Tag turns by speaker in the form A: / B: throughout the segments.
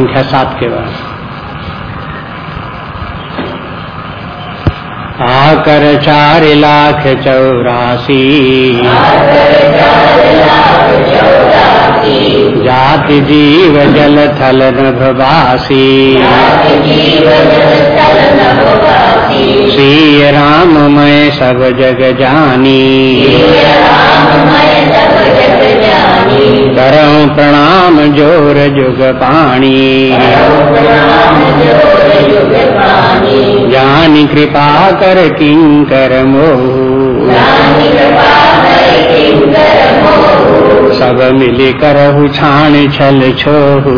A: संख्या सात के बाद। आकर चार लाख चौरासी। जाति जीव जल थल नभवासी श्री राम मैं सब जग जानी। करऊं प्रणाम ज़ोर जुग पाणी। जानी कृपा कर किंकर सब मिली करहु छाण छल छोहु।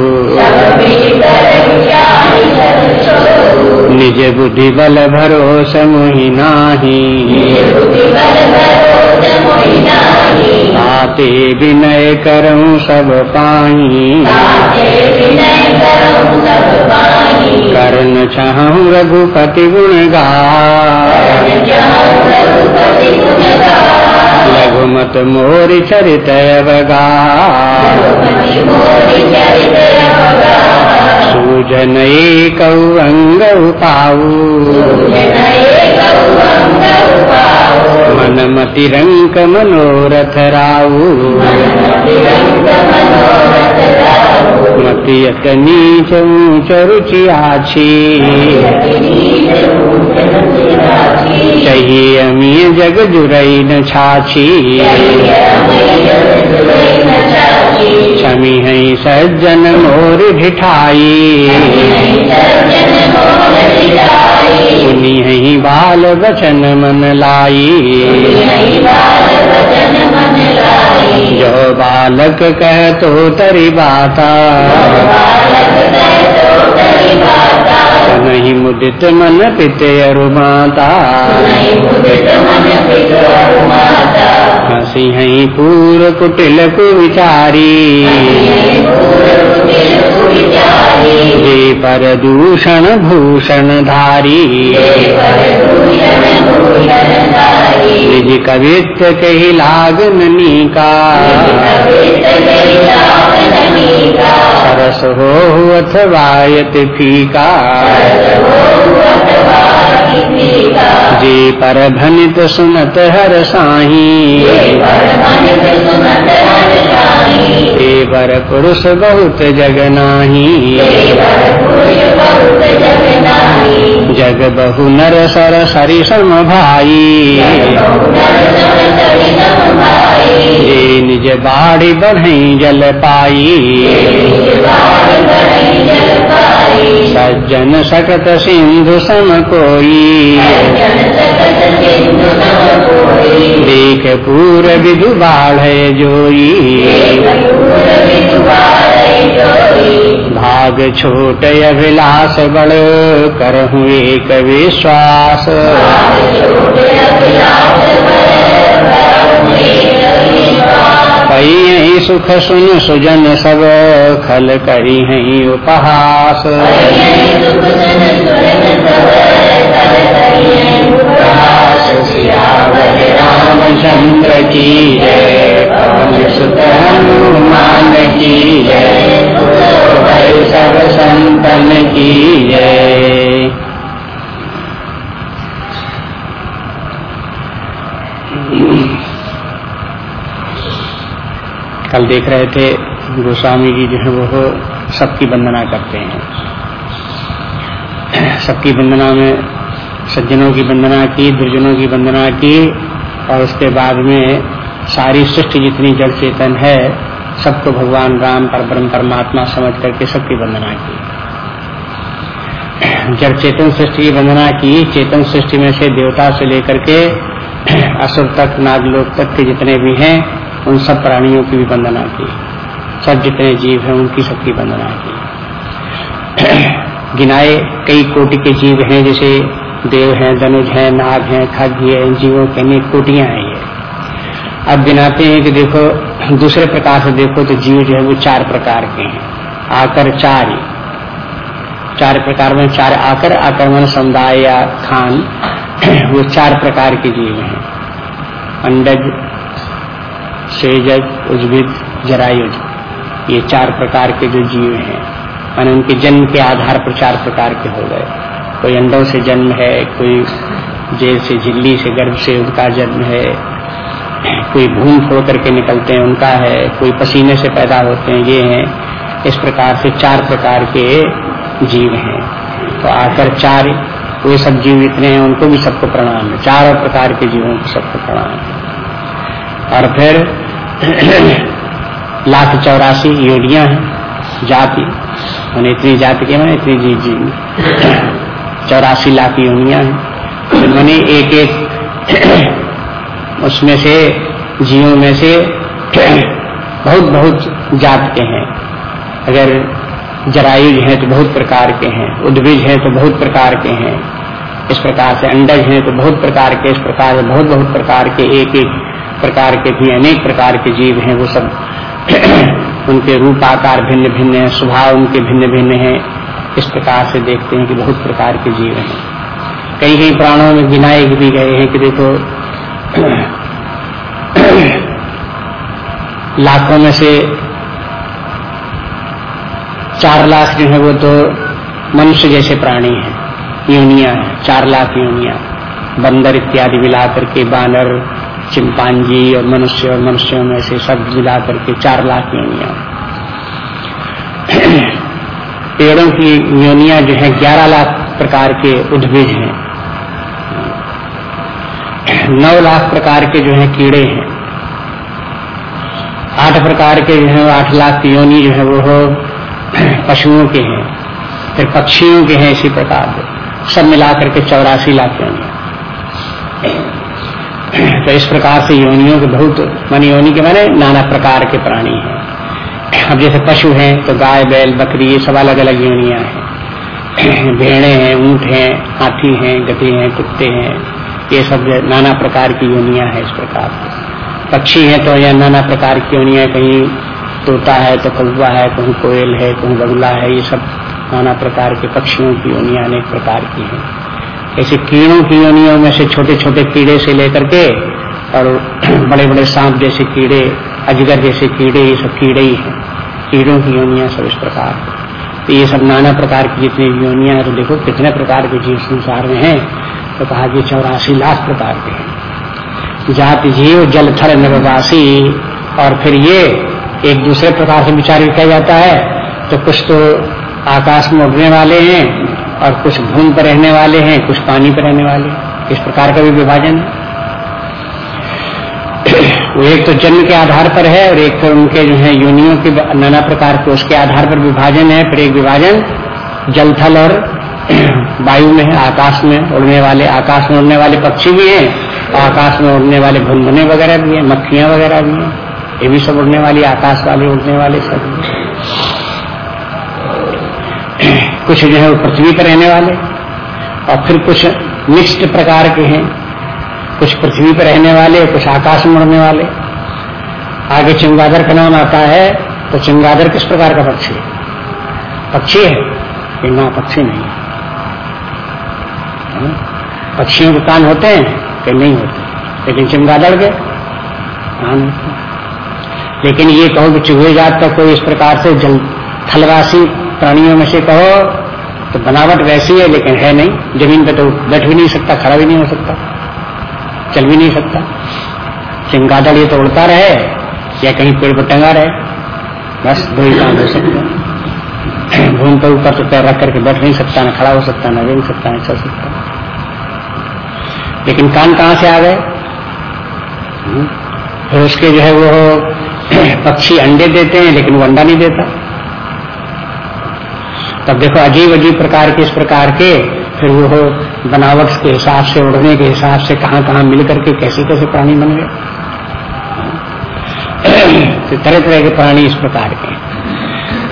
A: निज बुद्धि बल भरोस मोहि नाही। आते विनय करऊं सब पाई करण चाहूँ रघुपति गुण गा लघुमत मोरि चरित अवगा सूजन एक अंग पाऊ मन मति रंक मनोरथ राऊ मति यत नीच ऊंच रुचि आछी चाहिए अमी जग जुरई न छाछी छमी है सज्जन मोर भिठाई सुनी है बाल वचन मन लाई। जो बालक कह तो तरी बाता। नहीं मुदित मन पिते अरुमाता हसी हई पूर कुटिल कुविचारी जे परदूषण भूषण धारी निज कवित्व कही लागन का सरस हो अथवा यत फीका जे पर भनित सुनत हर साही। देवर पुरुष बहुत जग नाही। जग बहु नर सर सरि सम भाई। जे निज बाड़ी बढ़ई जल पाई। सज्जन सकत सिंधु सम कोई देख पूर विधु बाढ़ जोई भाग छोट अभिलाष बड़ करहु एक विश्वास। सुख सुन सुजन सब, खल करी है उपहास। रामचंद्र की जय पवन हनुमान की जय सब संतन की जय। कल देख रहे थे, गोस्वामी जी जो है वो सबकी वंदना करते हैं। सबकी वंदना में, सज्जनों की वंदना की, दुर्जनों की वंदना की, और उसके बाद में सारी सृष्टि जितनी जड़ चेतन है, सबको भगवान राम पर ब्रह्म परमात्मा समझ करके सबकी वंदना की। जब चेतन सृष्टि की वंदना की, चेतन सृष्टि में से देवता से लेकर के असुर तक, नागलोक तक के जितने भी हैं उन सब प्राणियों की भी वंदना की। सब जितने जीव हैं, उनकी सबकी वंदना की। गिनाए कई कोटि के जीव हैं, जैसे देव हैं धनुज हैं, नाग हैं, खग है, इन जीवों के अनेक कोटियाँ हैं ये। अब गिनाते हैं कि देखो, दूसरे प्रकार से देखो तो जीव जो है वो चार प्रकार के हैं। आकर चार चार प्रकार में चार आकर आक्रमण समुदाय या खान, वो चार प्रकार के जीव हैं। अंडज सेजज उज्भिद जरायुज, ये चार प्रकार के जो जीव हैं, मैंने उनके जन्म के आधार पर चार प्रकार के हो गए। कोई अंडों से जन्म है, कोई जेल से, झिल्ली से, गर्भ से उनका जन्म है, कोई भूम फोड़ करके निकलते हैं, उनका है, कोई पसीने से पैदा होते हैं, ये हैं। इस प्रकार से चार प्रकार के जीव हैं। तो आकर चार, वे सब जीव इतने हैं, उनको भी सबको प्रणाम है। चारों प्रकार के जीवों को सबको प्रणाम है। और फिर लाख चौरासी योनिया है जाति। मैंने इतनी जाति के मैंने इतनी जी जी। चौरासी लाख योनिया है। तो मैंने एक एक उसमें से, जीवों में से बहुत बहुत जात के हैं। अगर जरायुज हैं तो बहुत प्रकार के हैं। उद्भिज हैं तो बहुत प्रकार के हैं। इस प्रकार से अंडज हैं तो बहुत प्रकार के, इस प्रकार से बहुत बहुत प्रकार के एक एक प्रकार के भी अनेक प्रकार के जीव हैं, वो सब उनके रूप आकार भिन्न भिन्न है, स्वभाव उनके भिन्न भिन्न है। इस प्रकार से देखते हैं कि बहुत प्रकार के जीव हैं। कई कई प्राणों में गिनाए भी गए हैं कि देखो, लाखों में से चार लाख जो है, वो तो मनुष्य जैसे प्राणी हैं, यूनिया है, चार लाख यूनिया, बंदर इत्यादि मिला करके बानर चिंपांजी और मनुष्य और मनुष्यों में से सब मिला करके चार लाख योनिया। पेड़ों की योनिया जो है, ग्यारह लाख प्रकार के उद्भिज हैं। नौ लाख प्रकार के जो है, कीड़े हैं। आठ प्रकार के जो है, आठ लाख की योनि जो है, वो पशुओं के हैं, फिर पक्षियों के हैं, इसी प्रकार। सब मिलाकर के चौरासी लाख योनिया। तो इस प्रकार से योनियों के बहुत, मान योनि के माने नाना प्रकार के प्राणी हैं। अब जैसे पशु हैं तो गाय, बैल, बकरी, ये सब अलग अलग योनिया हैं। भेड़े हैं, ऊँट हैं, हाथी हैं, गधे हैं, कुत्ते हैं, ये सब नाना प्रकार की योनिया है इस प्रकार पक्षी हैं तो यह नाना प्रकार की योनिया कहीं तोता है तो कौवा है, कहीं कोयल है, कहीं बगुला है, ये सब नाना प्रकार के पक्षियों की योनिया अनेक प्रकार की हैं। ऐसे कीड़ों की योनियों में से छोटे छोटे कीड़े से लेकर के और बड़े बड़े सांप जैसे कीड़े, अजगर जैसे कीड़े, ये सब कीड़े ही हैं। कीड़ों की योनिया सब इस प्रकार। तो ये सब नाना प्रकार की जितनी योनिया है तो देखो कितने प्रकार के जीव संसार में हैं। तो कहा कि चौरासी लाख प्रकार के हैं। जाति जीव, जल, थर नववासी और फिर ये एक दूसरे प्रकार से विचार किया जाता है। तो कुछ तो आकाश में उड़ने वाले हैं और कुछ भूमि पर रहने वाले हैं, कुछ पानी पर रहने वाले इस प्रकार का भी विभाजन है। वो एक तो जन्म के आधार पर है और एक तो उनके जो है योनियों के नाना प्रकार के उसके आधार पर विभाजन है। फिर एक विभाजन जल, थल और वायु में है, आकाश में उड़ने वाले, आकाश में उड़ने वाले पक्षी भी हैं और आकाश में उड़ने वाले भुनभुने वगैरह भी हैं, मक्खियाँ वगैरह भी हैं। ये भी सब उड़ने वाली, आकाश वाले, उड़ने वाले सब कुछ जो है वो पृथ्वी पर रहने वाले और फिर कुछ मिक्स्ड प्रकार के हैं। कुछ पृथ्वी पर रहने वाले कुछ आकाश में उड़ने वाले। आगे चिंगादर का नाम आता है तो चिंगादर किस प्रकार का पक्षी है? पक्षी है? कि ना, पक्षी नहीं है। हाँ? पक्षियों के कान होते हैं कि नहीं होते? लेकिन चिंगादड़ के कान लेकिन ये कहो कि चूहे जात का कोई इस प्रकार से जल, थलवासी प्राणियों में से कहो तो बनावट वैसी है, लेकिन है नहीं। ज़मीन पे तो बैठ भी नहीं सकता, खड़ा भी नहीं हो सकता, चल भी नहीं सकता। चिंगादड़ ये तो उड़ता रहे, या कहीं पेड़ पर टंगा रहे, बस दो ही काम हो सकता भूमि पर ऊपर तो पैर रख करके बैठ नहीं सकता, ना खड़ा हो सकता, ना रेंग सकता, ना चल सकता। लेकिन कान कहाँ से आ गए? हम्म। फिर उसके जो है वो पक्षी अंडे देते हैं, लेकिन वो अंडा नहीं देता। तब देखो अजीब अजीब प्रकार के इस प्रकार के, फिर वो बनावट के हिसाब से, उड़ने के हिसाब से कहाँ कहाँ मिल करके कैसे कैसे प्राणी बन गए। तो तरह तरह के प्राणी इस प्रकार के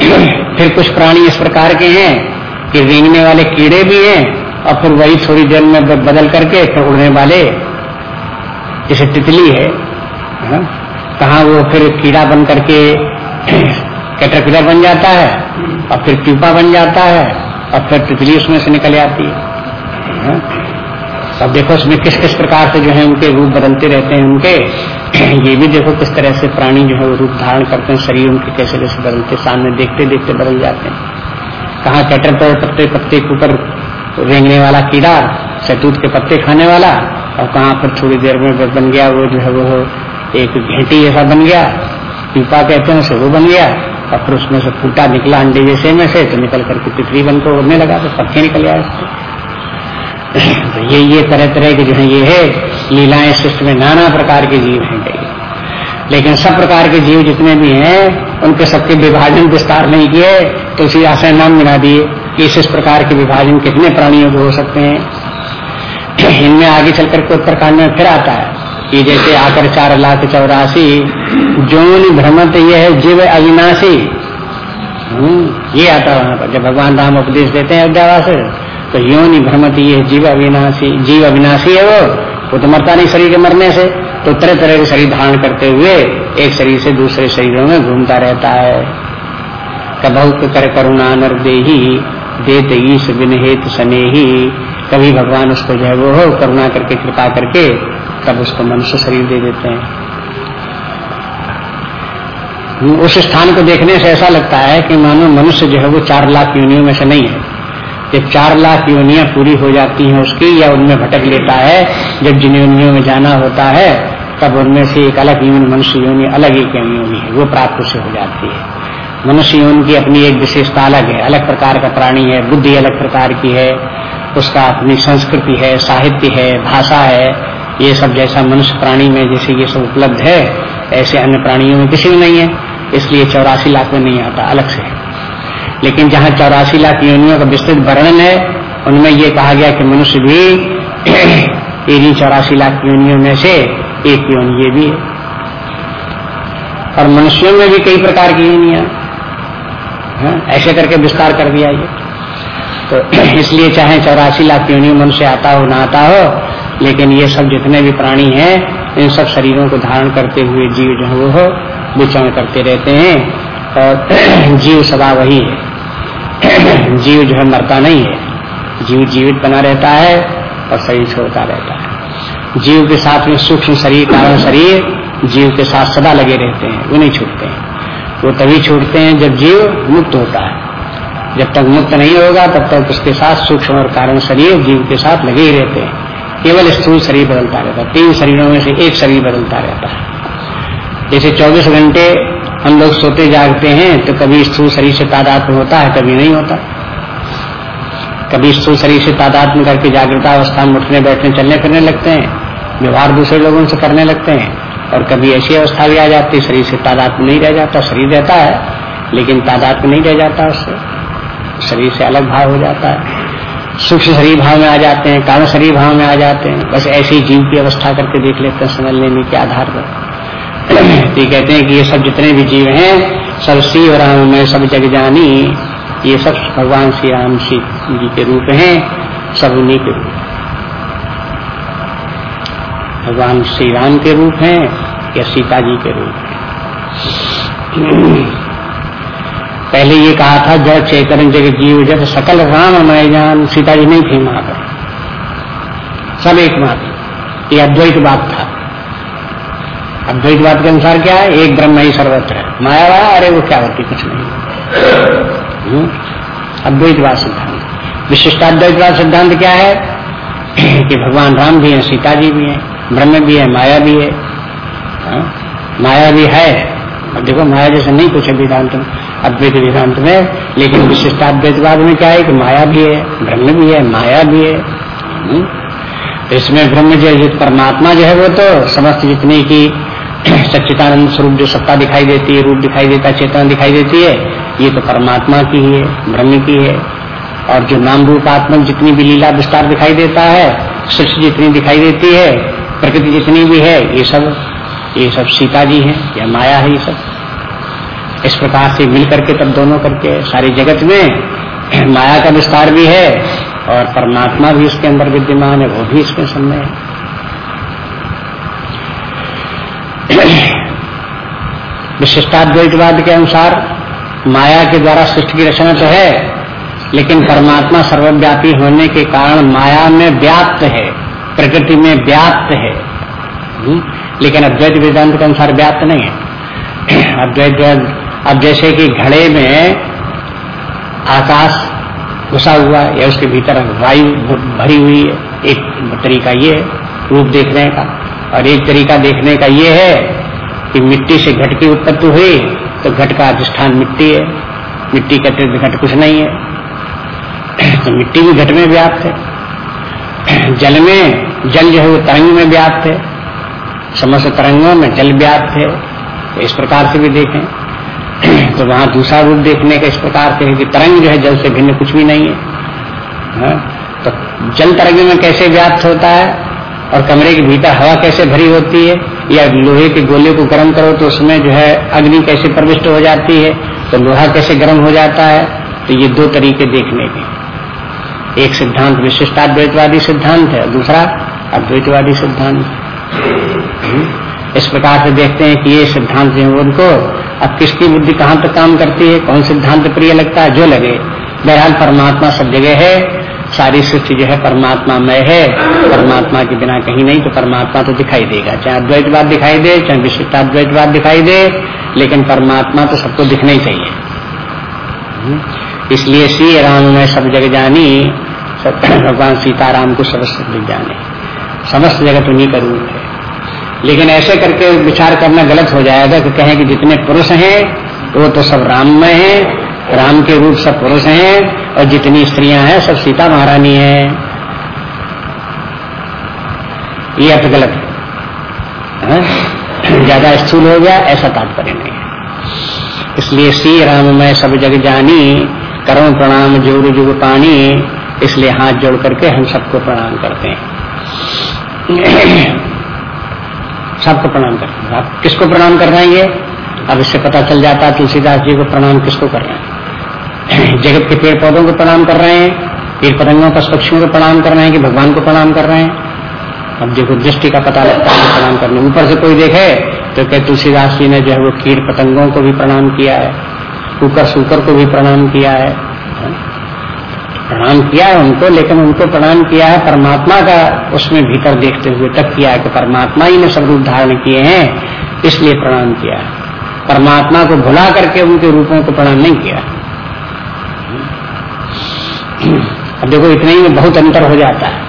A: फिर कुछ प्राणी इस प्रकार के हैं कि रेंगने वाले कीड़े भी हैं, और फिर वही थोड़ी देर में बदल करके फिर उड़ने वाले, जैसे तितली है कहा वो फिर कीड़ा बन करके कैटरपिलर बन जाता है, और फिर ट्यूपा बन जाता है, और फिर तितली उसमें से निकल आती है। हाँ? अब देखो उसमें किस किस प्रकार से जो है उनके रूप बदलते रहते हैं उनके। ये भी देखो किस तरह से प्राणी जो है वो रूप धारण करते हैं, शरीर उनके कैसे कैसे बदलते सामने देखते देखते बदल जाते हैं। कहा कैटर पर पत्ते पत्ते के ऊपर रेंगने वाला कीड़ा शतूत के पत्ते खाने वाला, और कहाँ पर थोड़ी देर में बन गया वो जो है वो एक घेटी जैसा बन गया। पीपा कहते हैं वो बन गया। और फिर उसमें से फूटा निकला अंडे जैसे में से तो निकल करके तितली बन को उड़ने लगा तो पक्षी निकल गया तो ये ये तरह तरह के जो है, ये है, लीलाएँ सृष्टि में नाना प्रकार के जीव हैं। कई लेकिन सब प्रकार के जीव जितने भी हैं, उनके सबके विभाजन विस्तार नहीं किए तो उसी आशय नाम मिला दिए कि इस प्रकार के विभाजन कितने प्राणियों के हो सकते हैं। इनमें आगे चलकर के उत्तरकांड में फिर आता है कि जैसे आकर चार लाख चौरासी जोन भ्रमत ये है जीव अविनाशी। हम्म, ये आता वहाँ पर जब भगवान राम उपदेश देते हैं अध्यावास तो योनि भ्रमत ये जीव अविनाशी जीव अविनाशी है वो। वो तो मरता नहीं शरीर के मरने से तो तरह तरह के शरीर धारण करते हुए एक शरीर से दूसरे शरीरों में घूमता रहता है। कभौ कर करुणा नर दे देत ईश बिन हेत सने ही कभी भगवान उसको जो है वो करुणा करके कृपा करके तब उसको मनुष्य शरीर दे देते हैं। उस स्थान को देखने से ऐसा लगता है कि मानो मनुष्य जो है वो चार लाख योनियों में से नहीं है। जब चार लाख योनियाँ पूरी हो जाती हैं उसकी या उनमें भटक लेता है, जब जिन योनियों में जाना होता है, तब उनमें से एक अलग योनि, मनुष्य योनि, अलग एक योनि है, वो प्राप्त उसे हो जाती है। मनुष्य योनि की अपनी एक विशेषता अलग है, अलग प्रकार का प्राणी है, बुद्धि अलग प्रकार की है, उसका अपनी संस्कृति है, साहित्य है, भाषा है, ये सब जैसा मनुष्य प्राणी में जैसे ये सब उपलब्ध है, ऐसे अन्य प्राणियों में किसी में नहीं है। इसलिए चौरासी लाख में नहीं आता अलग से लेकिन जहाँ चौरासी लाख योनियों का विस्तृत वर्णन है उनमें ये कहा गया कि मनुष्य भी इन्हीं चौरासी लाख योनियों में से एक योनि ये भी है। और मनुष्यों में भी कई प्रकार की योनिया। हाँ, ऐसे करके विस्तार कर दिया ये। तो इसलिए चाहे चौरासी लाख योनियों मनुष्य आता हो ना आता हो लेकिन ये सब जितने भी प्राणी हैं इन सब शरीरों को धारण करते हुए जीव जो है वो विचरण करते रहते हैं और जीव सदा वही है। जीव जो है मरता नहीं है। जीव जीवित बना रहता है और शरीर छोड़ता रहता है। जीव के साथ में सूक्ष्म शरीर कारण शरीर जीव के साथ सदा लगे रहते हैं, वो नहीं छूटते हैं। वो तभी छूटते हैं जब जीव मुक्त होता है। जब तक मुक्त नहीं होगा, तब तक उसके साथ सूक्ष्म और कारण शरीर जीव के साथ लगे ही रहते हैं। केवल स्थूल शरीर बदलता रहता है। तीन शरीरों में से एक शरीर बदलता रहता है। जैसे 24 घंटे हम लोग सोते जागते हैं तो कभी स्थूल शरीर से तादाद में होता है, कभी नहीं होता। कभी स्थूल शरीर से तादाद में करके जागृता अवस्था में उठने, बैठने, चलने, फिरने लगते हैं। व्यवहार दूसरे लोगों से करने लगते हैं। और कभी ऐसी अवस्था भी आ जाती है, शरीर से तादाद में नहीं रह जाता, शरीर रहता है, लेकिन तादाद में नहीं रह जाता उससे। शरीर से अलग भाव हो जाता है। सूक्ष्म शरीर भाव में आ जाते हैं, कारण शरीर भाव में आ जाते हैं। बस ऐसे जीव की अवस्था करके देख लेते हैं समझ लेने के आधार पर तो कहते हैं कि ये सब जितने भी जीव हैं, सब शिव राम में, सब जग जानी ये सब भगवान श्री राम शिव जी के रूप हैं, सब उन्हीं के रूप भगवान श्री राम के रूप हैं या सीता जी के रूप पहले ये कहा था, जय चैतन्य जग जीव जब सकल राम मय जान। सीता जी नहीं थे वहाँ पर। सब एक मात्र ये अद्वैत बात था। अद्वैत बात के अनुसार क्या है? एक ब्रह्म ही सर्वत्र है। माया वाया अरे वो क्या होती कुछ नहीं। हम्म? अद्वैतवाद सिद्धांत। विशिष्टाद्वैतवाद सिद्धांत क्या है? कि भगवान राम भी हैं, सीता जी भी हैं, ब्रह्म भी है, माया भी है। हाँ? माया भी है। अब देखो, माया जैसे नहीं कुछ वेदांत में, अद्वैत वेदांत में, लेकिन विशिष्टाद्वैतवाद में क्या है? कि माया भी है, ब्रह्म भी है, माया भी है। हम्म? तो इसमें ब्रह्म जो परमात्मा जो है वो तो समस्त जितने की सच्चिदानंद स्वरूप जो सत्ता दिखाई देती है, रूप दिखाई देता है, चेतना दिखाई देती है, ये तो परमात्मा की है ब्रह्म की है। और जो नाम रूपात्मक जितनी भी लीला विस्तार दिखाई देता है, सृष्टि जितनी दिखाई देती है, प्रकृति जितनी भी है, ये सब ये सब सीता जी है, या माया है, ये सब। इस प्रकार से मिल करके तब दोनों करके सारी जगत में माया का विस्तार भी है, और परमात्मा भी इसके अंदर विद्यमान है, वो भी इसके सामने है। विशिष्टाद्वैतवाद के अनुसार माया के द्वारा सृष्टि की रचना तो है, लेकिन परमात्मा सर्वव्यापी होने के कारण माया में व्याप्त है, प्रकृति में व्याप्त है। हम्म? लेकिन अद्वैत वेदांत के अनुसार व्याप्त नहीं है। अद्वैत अब जैसे कि घड़े में आकाश घुसा हुआ है, या उसके भीतर वायु भरी हुई है, एक तरीका ये रूप देखने का और एक तरीका देखने का ये है कि मिट्टी से घट की उत्पत्ति हुई तो घट का अधिष्ठान मिट्टी है। मिट्टी का घट कुछ नहीं है। तो मिट्टी भी घट में व्याप्त है। जल में, जल जो है वो तरंग में व्याप्त है। समस्त तरंगों में जल व्याप्त है। तो इस प्रकार से भी देखें। तो वहाँ दूसरा रूप देखने का इस प्रकार से है कि तरंग जो है जल से भिन्न कुछ भी नहीं है। हा? तो जल तरंग में कैसे व्याप्त होता है? और कमरे के भीतर हवा कैसे भरी होती है, या लोहे के गोले को गर्म करो तो उसमें जो है अग्नि कैसे प्रविष्ट हो जाती है तो लोहा कैसे गर्म हो जाता है तो ये दो तरीके देखने के। एक सिद्धांत विशिष्टाद्वैतवादी सिद्धांत है, दूसरा अद्वैतवादी सिद्धांत। हम्म। इस प्रकार से देखते हैं कि ये सिद्धांत जो उनको, अब किसकी बुद्धि कहाँ तक काम करती है, कौन सिद्धांत प्रिय लगता है, जो लगे। बहरहाल परमात्मा सब जगह है सारी सृष्टि जो है परमात्मा में है। परमात्मा के बिना कहीं नहीं तो परमात्मा तो दिखाई देगा। चाहे अद्वैतवाद दिखाई दे, चाहे विशिष्टाद्वैतवाद दिखाई दे, लेकिन परमात्मा तो सबको दिखना ही चाहिए। हम्म। इसलिए श्री राम में सब जगह जानी भगवान सीताराम को समस्त जाने। समस्त जगत उन्हीं का रूप है। लेकिन ऐसे करके विचार करना गलत हो जाएगा कि कहें कि जितने पुरुष हैं, वो तो सब राम में हैं राम के रूप सब पुरुष हैं और जितनी स्त्रियाँ हैं सब सीता महारानी है। ये अर्थ गलत है? ज़्यादा स्थूल हो गया, ऐसा तात्पर्य नहीं है। इसलिए श्री राम में सब जग जानी, करो प्रणाम ज़ोर जुग पानी, इसलिए हाथ जोड़ करके हम सबको प्रणाम करते हैं। सबको प्रणाम करते हैं। आप किसको प्रणाम कर रहे हैं ये? अब इससे पता चल जाता है तुलसीदास जी को प्रणाम किसको कर रहे हैं। जगत के पेड़ पौधों को प्रणाम कर रहे हैं कीट पतंगों पशु पक्षियों को प्रणाम कर रहे हैं कि भगवान को प्रणाम कर रहे हैं। अब देखो, दृष्टि का पता लगता है प्रणाम करने ऊपर से कोई देखे तो क्या तुलसीदास जी ने जो है वो कीट पतंगों को भी प्रणाम किया है कुकर सुकर को भी प्रणाम किया है। प्रणाम किया है उनको, लेकिन उनको प्रणाम किया है परमात्मा का, उसमें भीतर देखते हुए तक किया है कि परमात्मा ही ने सब रूप धारण किए हैं, इसलिए प्रणाम किया है। परमात्मा को भुला करके उनके रूपों को प्रणाम नहीं किया। अब देखो, इतने ही में बहुत अंतर हो जाता है।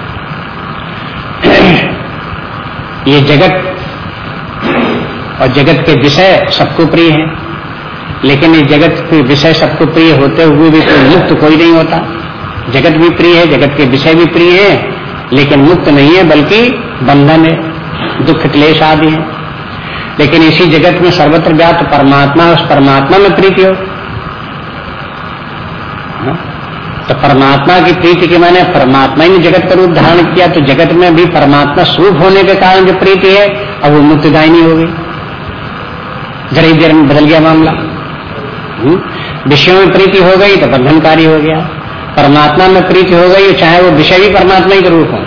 A: ये जगत और जगत के विषय सबको प्रिय है, लेकिन ये जगत के विषय सबको प्रिय होते हुए भी कोई मुक्त कोई नहीं होता। जगत भी प्रिय है, जगत के विषय भी प्रिय है, लेकिन मुक्त नहीं है, बल्कि बंधन है, दुख, क्लेश आदि है। लेकिन इसी जगत में सर्वत्र व्याप्त परमात्मा, उस परमात्मा में प्रीति हो हाँ? तो परमात्मा की प्रीति के माने परमात्मा ही ने जगत का रूप धारण किया तो जगत में भी परमात्मा स्वरूप होने के कारण जो प्रीति है, अब वो मुक्तदायनी हो गई जरा ही देर में बदल गया मामला। हम्म? विषयों में प्रीति हो गई तो बंधनकारी हो गया। परमात्मा में प्रीति हो गई, चाहे वो विषय भी परमात्मा ही के रूप हो।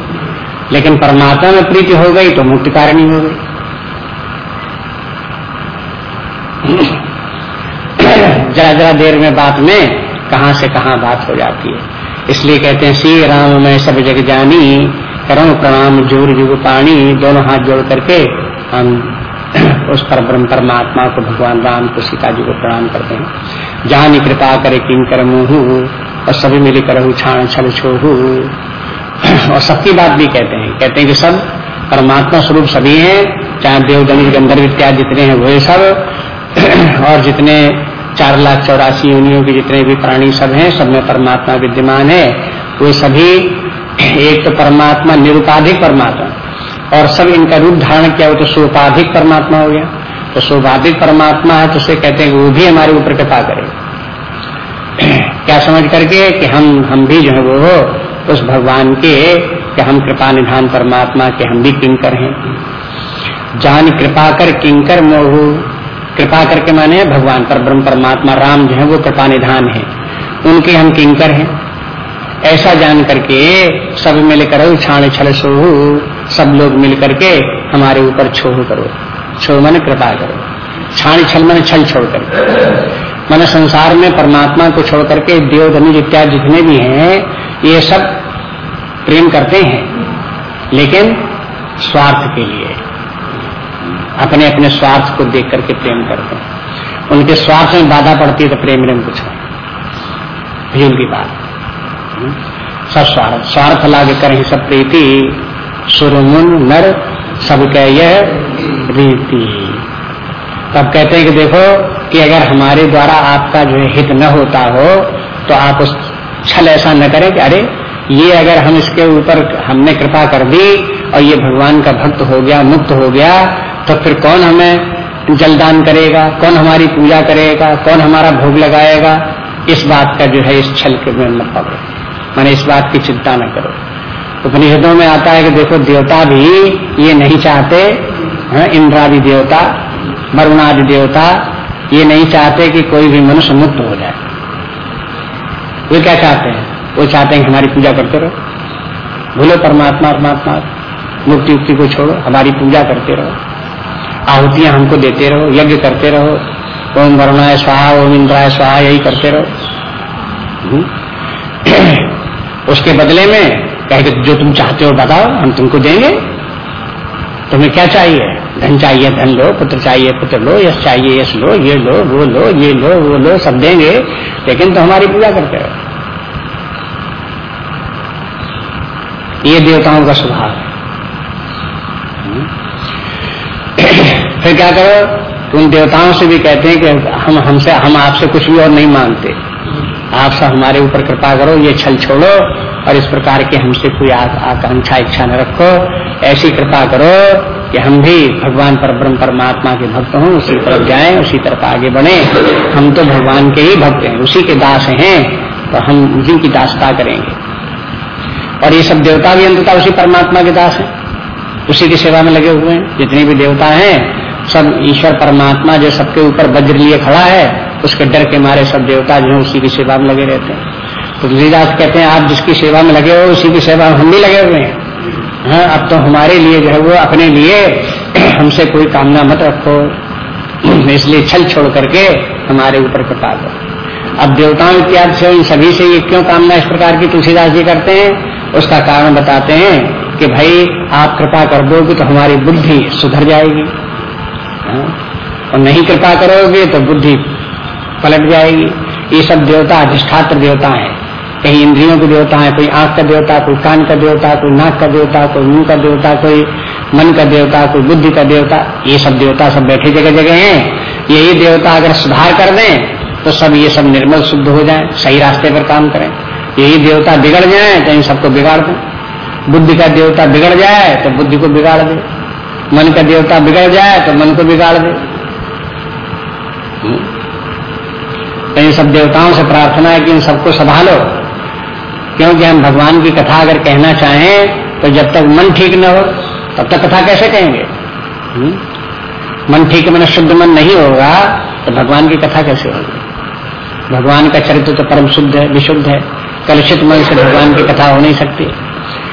A: लेकिन परमात्मा में प्रीति हो गई तो मुक्ति कारणी हो गई। जरा जरा देर में बात में कहा से कहा बात हो जाती है। इसलिए कहते हैं, श्री राम, में सब जग जानी करो प्रणाम, ज़ोर जुग पानी, दोनों हाथ जोड़ करके हम उस पर ब्रह्म परमात्मा को भगवान राम को सीता जी को प्रणाम करते हैं। जहाँ कृपा करे किन कर मुँह, और सभी मिले कर छाण छल छोहू। और सबकी बात भी कहते हैं। कहते हैं कि सब परमात्मा स्वरूप सभी हैं, चाहे देवदंड गंधर्व इत्यादि जितने हैं वो सब और जितने चार लाख चौरासी योनियों के जितने भी प्राणी सब हैं, सब में परमात्मा विद्यमान है। वो सभी एक तो परमात्मा, निरुपाधिक परमात्मा। और सब इनका रूप धारण किया वो तो सोपाधिक परमात्मा हो गया। तो सोपाधिक परमात्मा है तो उसे कहते हैं वो भी हमारे ऊपर कृपा करे। क्या समझ करके कि हम हम भी जो है वो उस भगवान के कि हम कृपा निधान परमात्मा के हम भी किंकर हैं। जान कृपा कर किंकर मोह। कृपा करके माने भगवान पर, ब्रह्म परमात्मा, राम जो है, वो कृपा निधान है। उनके हम किंकर हैं। ऐसा जान करके सब मिलकर छाण छल सोहू सब लोग मिल करके हमारे ऊपर छोह करो। छोह मन कृपा करो। छाण छल मन छल छोड़ कर। मैंने संसार में परमात्मा को छोड़ करके देव धनुज इत्यादि जितने भी हैं, ये सब प्रेम करते हैं। लेकिन स्वार्थ के लिए। अपने अपने स्वार्थ को देख करके प्रेम करते हैं। उनके स्वार्थ में बाधा पड़ती है तो प्रेम प्रेम कुछ फिजूल की बात। सब स्वार्थ। स्वार्थ लागे करें सब प्रीति। सुरमुन नर सब कह यह रीति। तब कहते हैं कि देखो कि अगर हमारे द्वारा आपका जो है हित न होता हो तो आप उस छल ऐसा न करें कि अरे, ये अगर हम इसके ऊपर हमने कृपा कर दी और ये भगवान का भक्त हो गया, मुक्त हो गया तो फिर कौन हमें जलदान करेगा? कौन हमारी पूजा करेगा? कौन हमारा भोग लगाएगा? इस बात का जो है इस छल के में न पड़ो मैंने इस बात की चिंता न करो। उपनिषदों में आता है कि देखो देवता भी ये नहीं चाहते हाँ, इंद्रादि देवता वरुणादि देवता ये नहीं चाहते कि कोई भी मनुष्य मुक्त हो जाए। वे क्या चाहते हैं? वो चाहते हैं हमारी पूजा करते रहो। भूलो परमात्मा परमात्मा मुक्ति उक्ति को छोड़ो। हमारी पूजा करते रहो। आहुतियाँ हमको देते रहो, यज्ञ करते रहो, ओम वरुणाय स्वाहा, ओम इंद्राय स्वाहा, यही करते रहो। हम्म। उसके बदले में कहे जो तुम चाहते हो बताओ, हम तुमको देंगे। तुम्हें क्या चाहिए? धन चाहिए, धन लो, पुत्र चाहिए, पुत्र लो, यश चाहिए, यश लो, ये लो, वो लो, ये लो, वो लो, सब देंगे, लेकिन तो हमारी पूजा करते रहो। ये देवताओं का स्वभाव है। फिर क्या करो? उन देवताओं से भी कहते हैं कि हम, हमसे, हम आपसे कुछ भी और नहीं मांगते। आप सब हमारे ऊपर कृपा करो, ये छल छोड़ो और इस प्रकार के हमसे कोई आकांक्षा, इच्छा न रखो। ऐसी कृपा करो कि हम भी भगवान पर, ब्रह्म परमात्मा के भक्त हों, उसी तरफ़ जाएँ, उसी तरफ़ आगे बढ़े। हम तो भगवान के ही भक्त हैं, उसी के दास हैं तो हम उसी की दासता करेंगे। और ये सब देवता भी अंतता उसी परमात्मा के दास हैं। उसी की सेवा में लगे हुए हैं। जितने भी देवता हैं सब ईश्वर परमात्मा जो सबके ऊपर वज्र लिए खड़ा है, उसके डर के मारे सब देवता जो है उसी की सेवा में लगे रहते हैं। तो तुलसीदास कहते हैं, आप जिसकी सेवा में लगे हो, उसी की सेवा में हम भी लगे हुए हैं। हाँ अब तो हमारे लिए जो है वो अपने लिए हमसे कोई कामना मत रखो। इसलिए छल छोड़ करके हमारे ऊपर कृपा करो। अब देवताओं इत्यादि से इन सभी से ये क्यों कामना इस प्रकार की तुलसीदास जी करते हैं? उसका कारण बताते हैं कि भाई, आप कृपा कर दोगे तो हमारी बुद्धि सुधर जाएगी? और नहीं कृपा करोगे तो बुद्धि पलट जाएगी। ये सब देवता, अधिष्ठात्र देवता है। कहीं इंद्रियों के देवता है, कोई आँख का देवता, कोई कान का देवता, कोई नाक का देवता, कोई मुँह का देवता, कोई मन का देवता, कोई बुद्धि का देवता, ये सब देवता सब बैठे जगह जगह हैं। यही देवता अगर सुधार कर दें तो सब ये सब निर्मल शुद्ध हो जाए, सही रास्ते पर काम करें। यही देवता बिगड़ जाए तो इन सबको बिगाड़ दें। बुद्धि का देवता बिगड़ जाए तो बुद्धि को बिगाड़ दे। मन का देवता बिगड़ जाए तो मन को बिगाड़ दे। तो इन सब देवताओं से प्रार्थना है कि इन सबको संभालो। क्योंकि हम भगवान की कथा अगर कहना चाहें तो जब तक मन ठीक न हो, तब तक कथा कैसे कहेंगे? हम्म? मन ठीक मन शुद्ध मन नहीं होगा तो भगवान की कथा कैसे होगी? भगवान का चरित्र तो परम शुद्ध है, विशुद्ध है। कलुषित मन से भगवान की कथा हो नहीं सकती।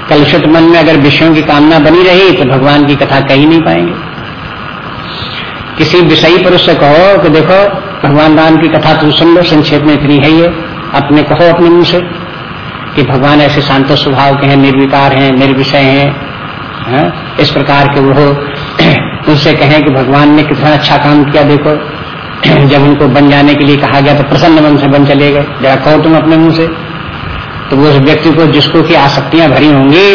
A: कलुषित मन में अगर विषयों की कामना बनी रही तो भगवान की कथा कही नहीं पाएँगे। किसी विषयी पुरुष से कहो कि देखो, भगवान राम की कथा तुम सुन लो, संक्षेप में इतनी है ये, अपने कहो अपने मुँह से कि भगवान ऐसे शांत स्वभाव के हैं, निर्विकार हैं, निर्विषय हैं, है? इस प्रकार के वो उनसे कहें कि भगवान ने कितना अच्छा काम किया, देखो, जब उनको बन जाने के लिए कहा गया तो प्रसन्न मन से बन चले गए। जरा कहो तुम अपने मुँह से। तो उस व्यक्ति को जिसको की आसक्तियाँ भरी होंगी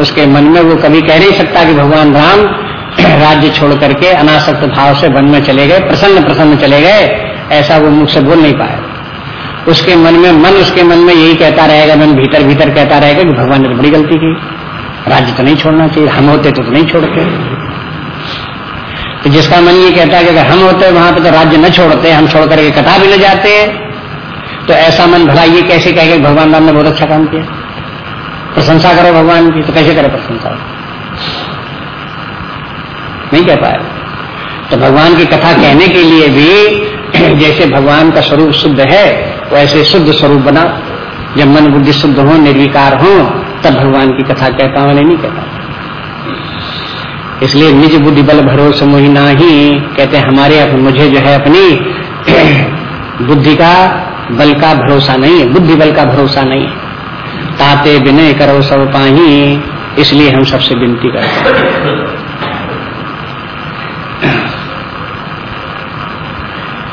A: उसके मन में वो कभी कह नहीं सकता कि भगवान राम राज्य छोड़ करके अनासक्त भाव से वन में चले गए प्रसन्न प्रसन्न चले गए ऐसा वो मुख से बोल नहीं पाया। उसके मन में मन उसके मन में यही कहता रहेगा मन भीतर भीतर कहता रहेगा कि भगवान ने तो बड़ी गलती की। राज्य तो नहीं छोड़ना चाहिए हम होते तो, तो नहीं छोड़ते। तो जिसका मन ये कहता है कि अगर हम होते वहाँ पर तो राज्य न छोड़ते हम छोड़ करके कथा भी न जाते। तो ऐसा मन भला ये कैसे कहेगा भगवान राम ने बहुत अच्छा काम किया? प्रशंसा करो भगवान की तो कैसे करे प्रशंसा नहीं कह पाए तो भगवान की कथा कहने के लिए भी जैसे भगवान का स्वरूप शुद्ध है, वैसे शुद्ध स्वरूप बना। जब मन बुद्धि शुद्ध हो, निर्विकार हो, तब भगवान की कथा कहता हूँ नहीं कहता इसलिए निज बुद्धि बल भरोसे मोही ना ही कहते हमारे मुझे जो है अपनी बुद्धि का बल का भरोसा नहीं है, बुद्धि बल का भरोसा नहीं है। ताते विनय करो सब पाही, इसलिए हम सबसे विनती करते हैं।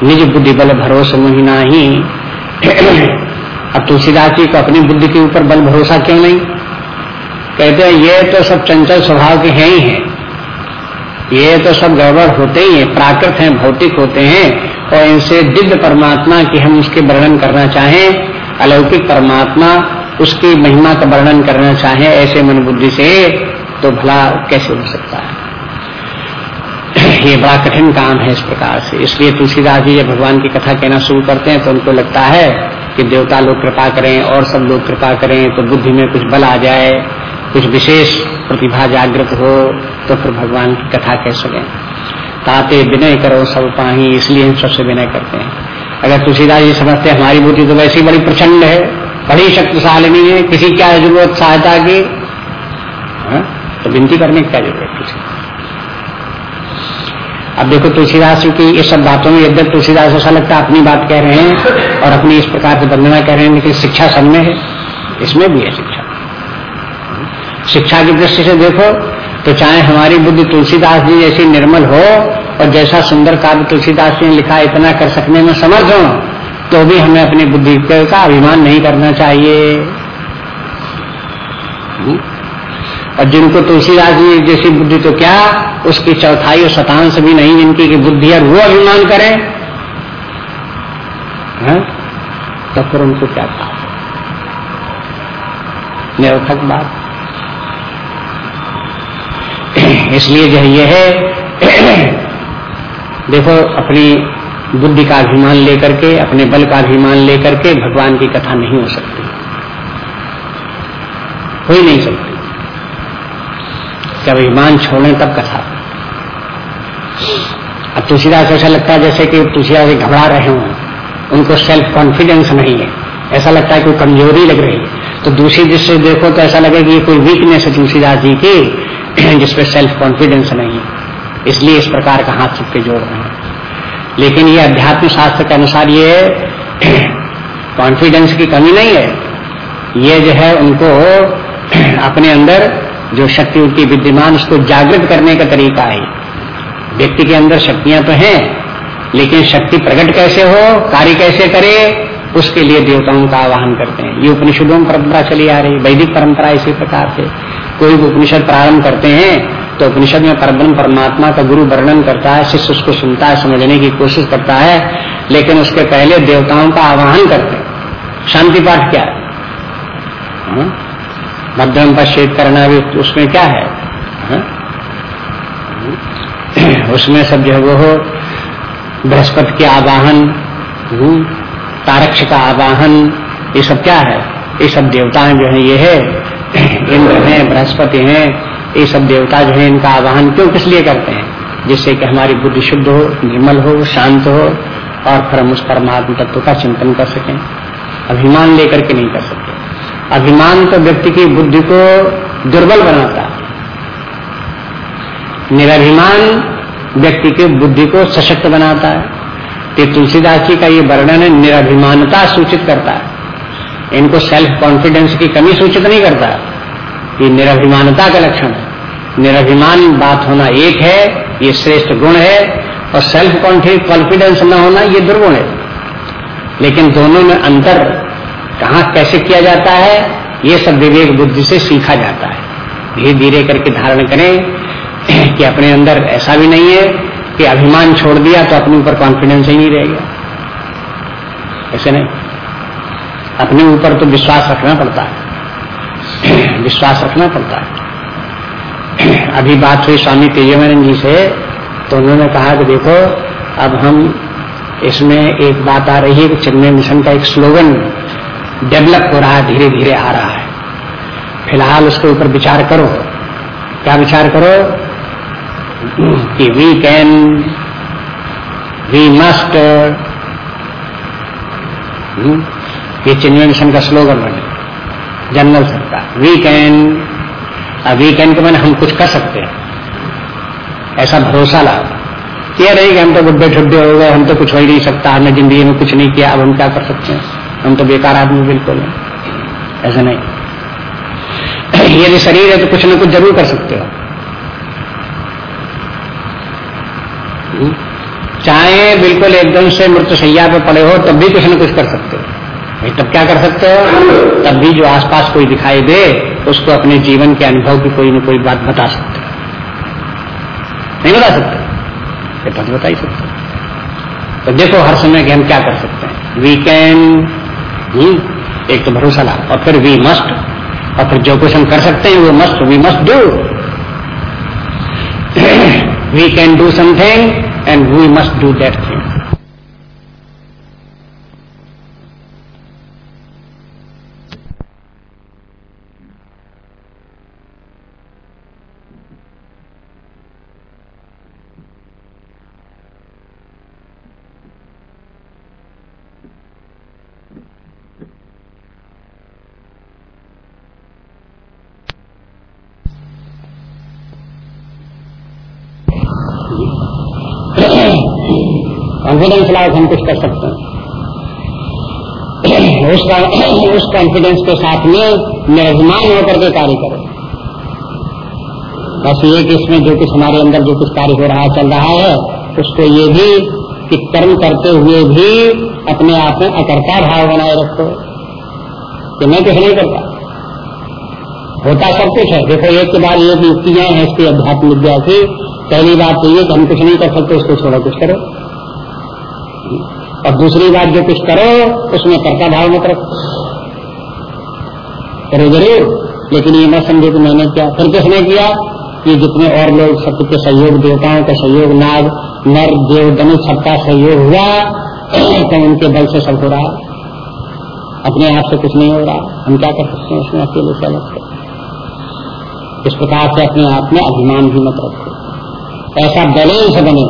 A: निज बुद्धि बल भरोसे मोही ही अब अब तुलसीदास जी को अपनी बुद्धि के ऊपर बल भरोसा क्यों नहीं? कहते हैं, ये तो सब चंचल स्वभाव के हैं ही हैं। ये तो सब गड़बड़ होते ही है, प्राकृत हैं, भौतिक होते हैं, और इनसे दिव्य परमात्मा की हम उसके वर्णन करना चाहें, अलौकिक परमात्मा उसकी महिमा का वर्णन करना चाहें, ऐसे मन बुद्धि से तो भला कैसे हो सकता है? ये बड़ा कठिन काम है इस प्रकार से। इसलिए तुलसीदास जी जब भगवान की कथा कहना शुरू करते हैं तो उनको लगता है कि देवता लोग कृपा करें, और सब लोग कृपा करें तो बुद्धि में कुछ बल आ जाए कुछ विशेष प्रतिभा जागृत हो तो फिर भगवान की कथा कह? सकें ताते विनय करो सब पाही, इसलिए हम सबसे विनय करते हैं। अगर तुलसीदास जी समझते हैं, हमारी बुद्धि तो वैसी बड़ी प्रचंड है, बड़ी शक्तिशालिनी है, किसी क्या ज़रूरत, सहायता की? हाँ? तो विनती करने की क्या ज़रूरत किसी अब देखो तुलसीदास की इस सब बातों में यद्यप तुलसीदास ऐसा लगता है अपनी बात कह रहे हैं और अपनी इस प्रकार से वंदना कह रहे हैं, लेकिन शिक्षा सब में है। इसमें भी है शिक्षा। शिक्षा की दृष्टि से देखो तो चाहे हमारी बुद्धि तुलसीदास जी जैसी निर्मल हो, और जैसा सुंदर काव्य तुलसीदास जी ने लिखा, इतना कर सकने में समर्थ हो तो भी हमें अपनी बुद्धि का अभिमान नहीं करना चाहिए हम्म? और जिनको तुलसीदास जी जैसी बुद्धि तो क्या, उसकी चौथाई और शतांश भी नहीं, जिनकी की बुद्धि और वो अभिमान करें है? तो फिर उनको क्या था निरर्थक बात इसलिए जो ये है, देखो, अपनी बुद्धि का अभिमान लेकर के, अपने बल का अभिमान लेकर के भगवान की कथा नहीं हो सकती। हो ही नहीं सकती। जब अभिमान छोड़े तब कथा। अब तुलसीदास ऐसा लगता है जैसे कि तुलसीदास घबरा रहे हों। उनको सेल्फ कॉन्फिडेंस नहीं है। ऐसा लगता है कोई कमज़ोरी लग रही है। तो दूसरी दृष्टि देखो तो ऐसा लगे कि ये कोई वीकनेस है तुलसीदास जी की। जिसपे सेल्फ कॉन्फिडेंस नहीं इसलिए इस प्रकार का हाथ चुपके जोड़ रहे हैं। लेकिन ये अध्यात्म शास्त्र के अनुसार ये कॉन्फिडेंस की कमी नहीं है। ये जो है, उनको अपने अंदर जो शक्ति उनकी विद्यमान, उसको जागृत करने का तरीका है। व्यक्ति के अंदर शक्तियाँ तो हैं, लेकिन शक्ति प्रकट कैसे हो, कार्य कैसे करे उसके लिए देवताओं का आवाहन करते हैं। ये उपनिषदों में परंपरा चली आ रही, वैदिक परंपरा इसी प्रकार से। कोई भी उपनिषद प्रारंभ करते हैं तो उपनिषद में परब्रह्म परमात्मा का गुरु वर्णन करता है, शिष्य उसको सुनता है, समझने की कोशिश करता है, लेकिन उसके पहले देवताओं का आवाहन करते हैं। शांति पाठ क्या है? हाँ? मध्यम पश्चेत करना भी उसमें क्या है? हाँ? उसमें सब जो वो बृहस्पति के आवाहन तारक्ष का आवाहन, ये सब क्या है? ये सब देवताएँ जो है, ये है। इंद्र हैं, बृहस्पति हैं, ये सब देवता जो है, इनका आवाहन क्यों किस लिए करते हैं? जिससे कि हमारी बुद्धि शुद्ध हो, निर्मल हो, शांत हो, और फिर हम उस परमात्म तत्व का चिंतन कर सकें। अभिमान लेकर के नहीं कर सकते। अभिमान तो व्यक्ति की बुद्धि को दुर्बल बनाता है। निराभिमान व्यक्ति के बुद्धि को सशक्त बनाता है। कि तुलसीदास जी का ये वर्णन निराभिमानता सूचित करता है। इनको सेल्फ कॉन्फिडेंस की कमी सूचित नहीं करता। ये निराभिमानता का लक्षण है। निराभिमान बात होना एक है, ये श्रेष्ठ गुण है, और सेल्फ कॉन्फिडेंस न होना ये दुर्गुण है। लेकिन दोनों में अंतर कहा कैसे किया जाता है, ये सब विवेक बुद्धि से सीखा जाता है। धीरे धीरे करके धारण करें कि अपने अंदर ऐसा भी नहीं है कि अभिमान छोड़ दिया तो अपने ऊपर कॉन्फिडेंस ही नहीं रहेगा। ऐसे नहीं। अपने ऊपर तो विश्वास रखना पड़ता है। विश्वास रखना पड़ता है। अभी बात हुई स्वामी तेजवानंद जी से तो उन्होंने कहा कि देखो, अब हम इसमें एक बात आ रही है कि चिन्मय मिशन का एक स्लोगन डेवलप हो रहा है धीरे धीरे आ रहा है। फ़िलहाल उसके ऊपर विचार करो। क्या विचार करो? कि वी कैन वी मस्ट ये चिन्मय का स्लोगन बने जनरल सरकार वी कैन वी कैन के मैंने हम कुछ कर सकते हैं। ऐसा भरोसा ला कह रही कि हम तो गुड्डे ठुड्डे हो गए, हम तो कुछ हो ही नहीं सकता। हमने ज़िंदगी में कुछ नहीं किया, अब हम क्या कर सकते हैं? हम तो बेकार आदमी बिल्कुल ऐसा नहीं। यदि शरीर है तो कुछ ना कुछ ज़रूर कर सकते हो। चाहे बिल्कुल एकदम से मृत्यु सैया पे पड़े हो, तब भी कुछ न कुछ कर सकते हो। तब क्या कर सकते हो? तब भी जो आसपास कोई दिखाई दे, उसको अपने जीवन के अनुभव की कोई न कोई बात बता सकते नहीं बता सकते? ये तो बता ही सकते तो देखो हर समय कि हम क्या कर सकते हैं। वी कैन एक तो भरोसा ला और फिर वी मस्ट और फिर जो कुछ हम कर सकते हैं, वो must we must do we can do something and we must do that thing confidence लाओ, हम कुछ कर सकते हैं। उसका, उस कॉन्फिडेंस के साथ में निर्जमान होकर के कार्य करो। बस ये कि इसमें जो कुछ हमारे अंदर जो कुछ कार्य हो रहा चल रहा है, उसको ये भी कि कर्म करते हुए भी अपने आप में अकर्ता भाव बनाए रखो। कि मैं कुछ नहीं करता। होता सब कुछ है। देखो, एक के बाद एक युक्तियाँ हैं, इसकी अध्यात्म विद्या की। पहली बात तो ये कि हम कुछ नहीं कर सकते, उसको छोड़ो, कुछ करो। और दूसरी बात जो कुछ करो, उसमें कर्ता भाव मत रखो। करो ज़रूर, लेकिन ये न समझे कि मैंने क्या, फिर किसने किया? कि जितने और लोग सत्य के सहयोग, देवताओं का सहयोग, नाग, नर, देव दनु सबका सहयोग हुआ तो उनके बल से सब हो रहा अपने आप से कुछ नहीं हो रहा। हम क्या कर सकते हैं उसमें अकेले से अलग इस प्रकार से अपने आप में अभिमान भी मत रखो। ऐसा बैलेंस बने।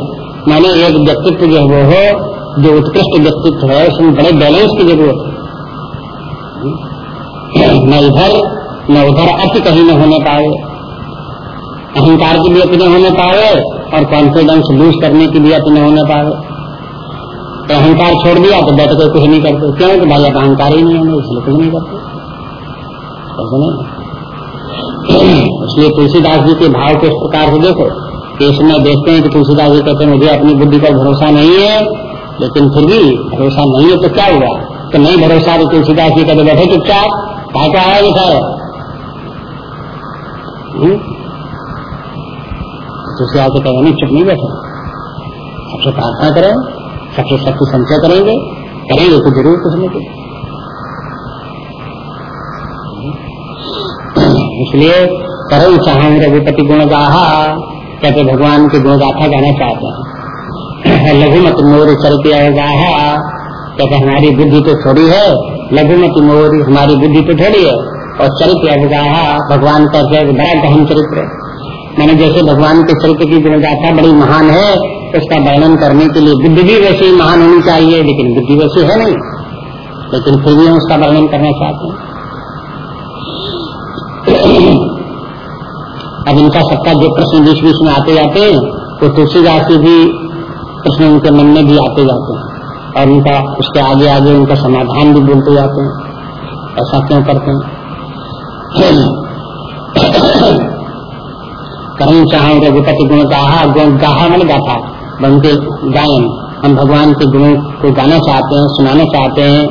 A: माने एक व्यक्तित्व जो वो हो जो उत्कृष्ट व्यक्तित्व है, उसमें बड़े बैलेंस की ज़रूरत है। न इधर न उधर अति कहीं न होने पाए। अहंकार की भी अति न होने पाए और कॉन्फिडेंस लूज करने की भी अति न होने पाए। तो अहंकार छोड़ दिया तो बैठ कर कुछ नहीं करते। क्यों? कि भाई अब अहंकार ही नहीं है इसलिए कुछ नहीं करते। इसलिए तुलसीदास जी के भाव को इस प्रकार से देखो कि इसमें देखते हैं कि तुलसीदास जी कहते हैं, मुझे अपनी बुद्धि पर भरोसा नहीं है। लेकिन फिर भी भरोसा नहीं है तो क्या हुआ? तो नहीं भरोसा तो तुलसीदास जी कहते बैठे, चुपचाप कहा क्या आया लिखा है हम्म? तुलसीदास जी कहते नहीं, चुप नहीं बैठे। सबसे प्रार्थना करें, सबसे शक्ति संचय करेंगे करेंगे तो ज़रूर कुछ नहीं कुछ। इसलिए करो चाहे रघुपति गुण गाहा कहते भगवान के गुण गाथा गाना चाहते हैं। लघुमत मोर चलते गाहा कहते, हमारी बुद्धि तो थोड़ी है। लघुमत मोर हमारी बुद्धि तो थोड़ी है। और चरित्र अवगाहा भगवान का बड़ा गहन चरित्र मैंने जैसे भगवान के चरित्र की गुणगाथा बड़ी महान है, उसका वर्णन करने के लिए बुद्धि भी वैसे ही महान होनी चाहिए, लेकिन बुद्धि वैसी है नहीं। लेकिन फिर भी हम उसका वर्णन करना चाहते हैं। अब इनका सबका जो प्रश्न बीच बीच में आते जाते हैं तो तुलसीदास के भी प्रश्न उनके मन में भी आते जाते हैं और उनका, उसके आगे आगे उनका समाधान भी बोलते जाते हैं। ऐसा क्यों करते हैं? कर्म चाहे रघुपति गुण गाहा गुण गाहा मन गाथा। बनते गायन, हम भगवान के गुणों को गाना चाहते हैं, सुनाना चाहते हैं,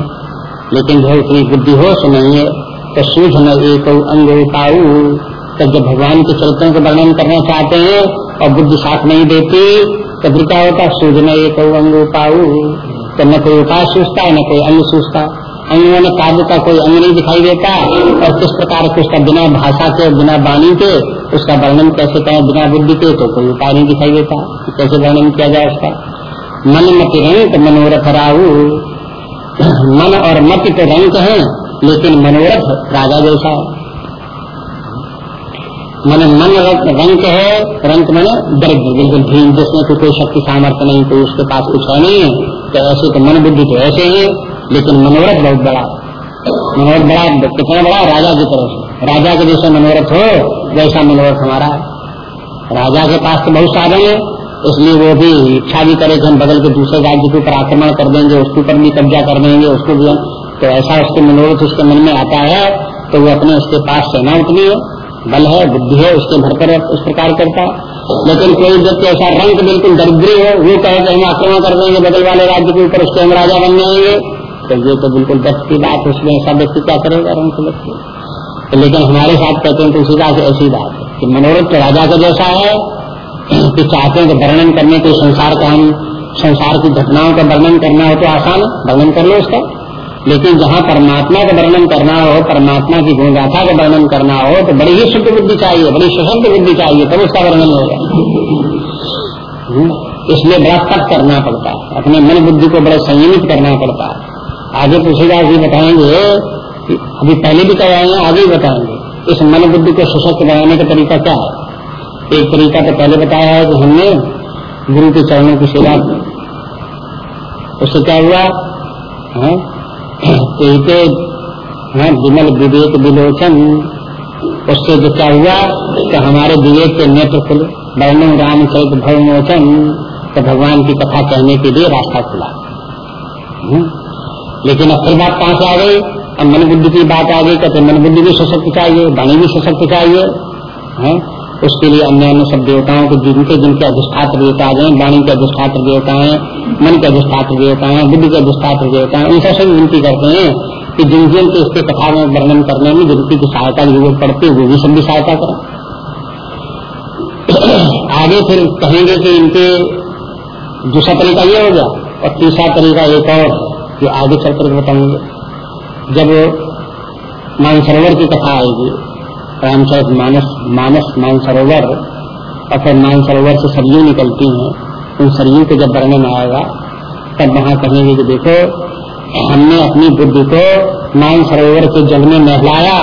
A: लेकिन जो इतनी बुद्धि हो सुनाइए तो सूझ न एक अंग पाऊ तो जब भगवान के चरित्रों को वर्णन करना चाहते हैं और बुद्धि साथ नहीं देती फिर क्या होता सूझना एक अंग पाऊ तो न कोई उपाय सूझता है न कोई अंग सूझता। अंगों में काव्य का कोई अंग नहीं दिखाई देता। और किस प्रकार से उसका बिना भाषा के, बिना वाणी के, उसका वर्णन कैसे करें, बिना बुद्धि के तो कोई उपाय नहीं दिखाई देता। कैसे वर्णन किया जाए उसका? मन मत रंग मनोरथ राहु। मन और मत तो रंग है, लेकिन मनोरथ राजा जैसा है। मन मन रंग है रंग मैंने दरिद्र बिल्कुल भीम जिसमें कोई कोई शक्ति सामर्थ्य नहीं कोई उसके पास कुछ है नहीं। तो ऐसे तो मन बुद्धि तो ऐसे ही लेकिन मनोरथ बहुत बड़ा मनोरथ बड़ा कितना बड़ा राजा की तरह से। राजा के जैसे मनोरथ हो, वैसा मनोरथ हमारा है। राजा के पास तो बहुत साधन है, इसलिए वो भी इच्छा भी करे कि हम बगल के दूसरे राज्य के ऊपर आक्रमण कर देंगे, उसके ऊपर भी कब्जा कर देंगे, उसको भी। तो ऐसा उसके मनोरथ उसके मन में आता है तो वो अपने उसके पास सेना उतनी है। बल है, बुद्धि है, उसके भर कर उस प्रकार करता। लेकिन कोई व्यक्ति ऐसा रंग बिल्कुल दरिद्री हो, वो कहे कि हम आक्रमण कर देंगे बदल वाले राज्य के ऊपर उसके हम राजा बन जाएँगे। तो ये तो बिल्कुल व्यक्ति की बात उसमें ऐसा व्यक्ति क्या करेगा, रंग से व्यक्ति? तो लेकिन हमारे साथ कहते हैं तुलसीदास, ऐसी बात है कि मनोरथ तो राजा का जैसा है, कि चाहते हैं कि वर्णन करने के संसार का हम, संसार की घटनाओं का वर्णन करना हो तो आसान वर्णन कर लो उसका। लेकिन जहाँ परमात्मा का वर्णन करना हो परमात्मा की गुणगाथा का वर्णन करना हो तो बड़ी ही शुद्ध बुद्धि चाहिए बड़ी सुशुद्ध बुद्धि चाहिए तब उसका वर्णन होगा हम्म, इसलिए बड़ा तप करना पड़ता है अपने मन बुद्धि को बड़ा संयमित करना पड़ता है। आगे तुलसीदास जी बताएँगे अभी पहले भी कराएँगे आगे भी बताएँगे इस मन बुद्धि को सशक्त बनाने का तरीका क्या है? एक तरीका तो पहले बताया है कि हमने गुरु के चरणों की सेवा की। उससे क्या हुआ? हाँ? विमल विवेक विलोचन उससे जो क्या हुआ तो हमारे विवेक के नेत्र खुले वर्णु राम चरित भवमोचन तो भगवान की कथा कहने के लिए रास्ता खुला हम्म। लेकिन अब फिर बात कहाँ से आ गई अब मन बुद्धि की बात आ गई कहते मन बुद्धि भी सशक्त चाहिए, वाणी भी सशक्त चाहिए? उसके लिए अन्य अन्य सब देवताओं के जिनके जिनके अधिष्ठात्र देवता आ गए वाणी के अधिष्ठात्र देवता है, मन के अधिष्ठात्र देवता है, बुद्धि के अधिष्ठात्र देवता है, उनसे सब विनती करते हैं कि जिन जिन के इसके कथा में वर्णन करने में जिनकी की सहायता ज़रूरत पड़ती है, वो भी सब भी सहायता करें। आगे फिर कहेंगे कि इनके दूसरा तरीका ये हो गया और तीसरा तरीका एक और जो आगे चलकर बताएँगे जब मानसरोवर की कथा आएगी रामचरित मानस मानस मानसरोवर और फिर मानसरोवर से सरयू निकलती हैं। उन सरयू के जब वर्णन आएगा, तब वहाँ कहेंगे कि देखो, हमने अपनी बुद्धि को मानसरोवर के जल में नहलाया,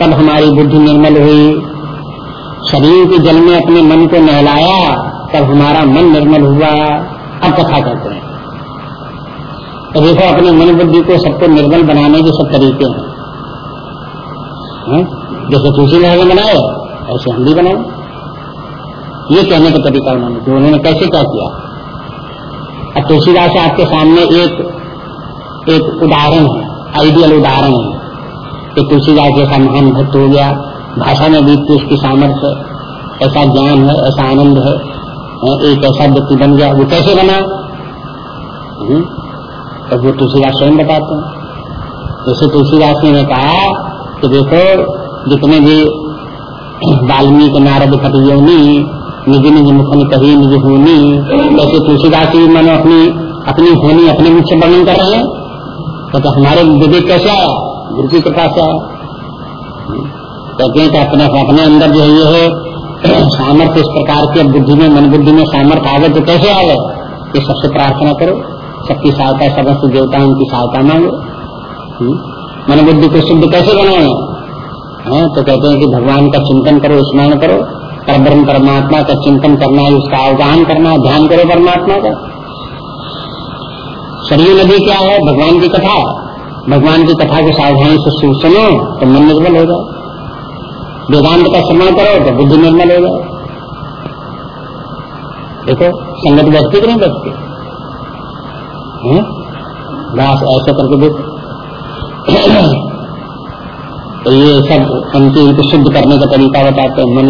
A: तब हमारी बुद्धि निर्मल हुई। शरीर के जल में अपने मन को नहलाया, तब हमारा मन निर्मल हुआ। अब कथा करते हैं। तो देखो, अपने मन बुद्धि को सबको निर्मल बनाने के सब तरीके हैं। है? जैसे तुलसी ने बनाए ऐसे हम भी बनाए ये कहने का तरीका उन्होंने, कि उन्होंने कैसे क्या किया? अब तुलसीदास आपके सामने एक एक उदाहरण है आइडियल उदाहरण है, कि तुलसीदास जैसा महान भक्त हो गया, भाषा में भी उसकी सामर्थ्य ऐसा ज्ञान है, ऐसा आनंद है एक ऐसा व्यक्ति बन गया, वो कैसे बना? तो वो तुलसीदास स्वयं बताते हैं। जैसे तुलसीदास ने कहा कि देखो जितने भी वाल्मीकि नारद खटियोनी निज निज मुखन कही निज होनी ऐसे तुलसीदास जी मानो अपनी अपनी होनी अपने मुख से वर्णन कर रहे हैं तो, तो हमारे विवेक कैसे आया गुरु की कृपा से आया कहते हैं कि अपने अपने अंदर जो है ये है सामर्थ्य इस प्रकार के बुद्धि में मन बुद्धि में सामर्थ्य आ गए तो कैसे आ गए ये सबसे प्रार्थना करो। सबकी सहायता समस्त देवता उनकी सहायता मांगो। हम्म। मन बुद्धि को शुद्ध कैसे बनाए? है तो कहते हैं कि भगवान का चिंतन करो, स्मरण करो परब्रह्म परमात्मा का चिंतन करना है उसका आह्वान करना है ध्यान करो परमात्मा का। सरयू नदी क्या है? भगवान की कथा। भगवान की कथा को सावधानी से सुनो तो मन निर्मल हो जाए वेदांत का श्रवण करो तो बुद्धि निर्मल हो जाए देखो, संगत व्यक्ति की नहीं व्यक्ति? बस ऐसा करके देखो। तो ये सब उनकी उनको शुद्ध करने का तरीका बताते हैं मन।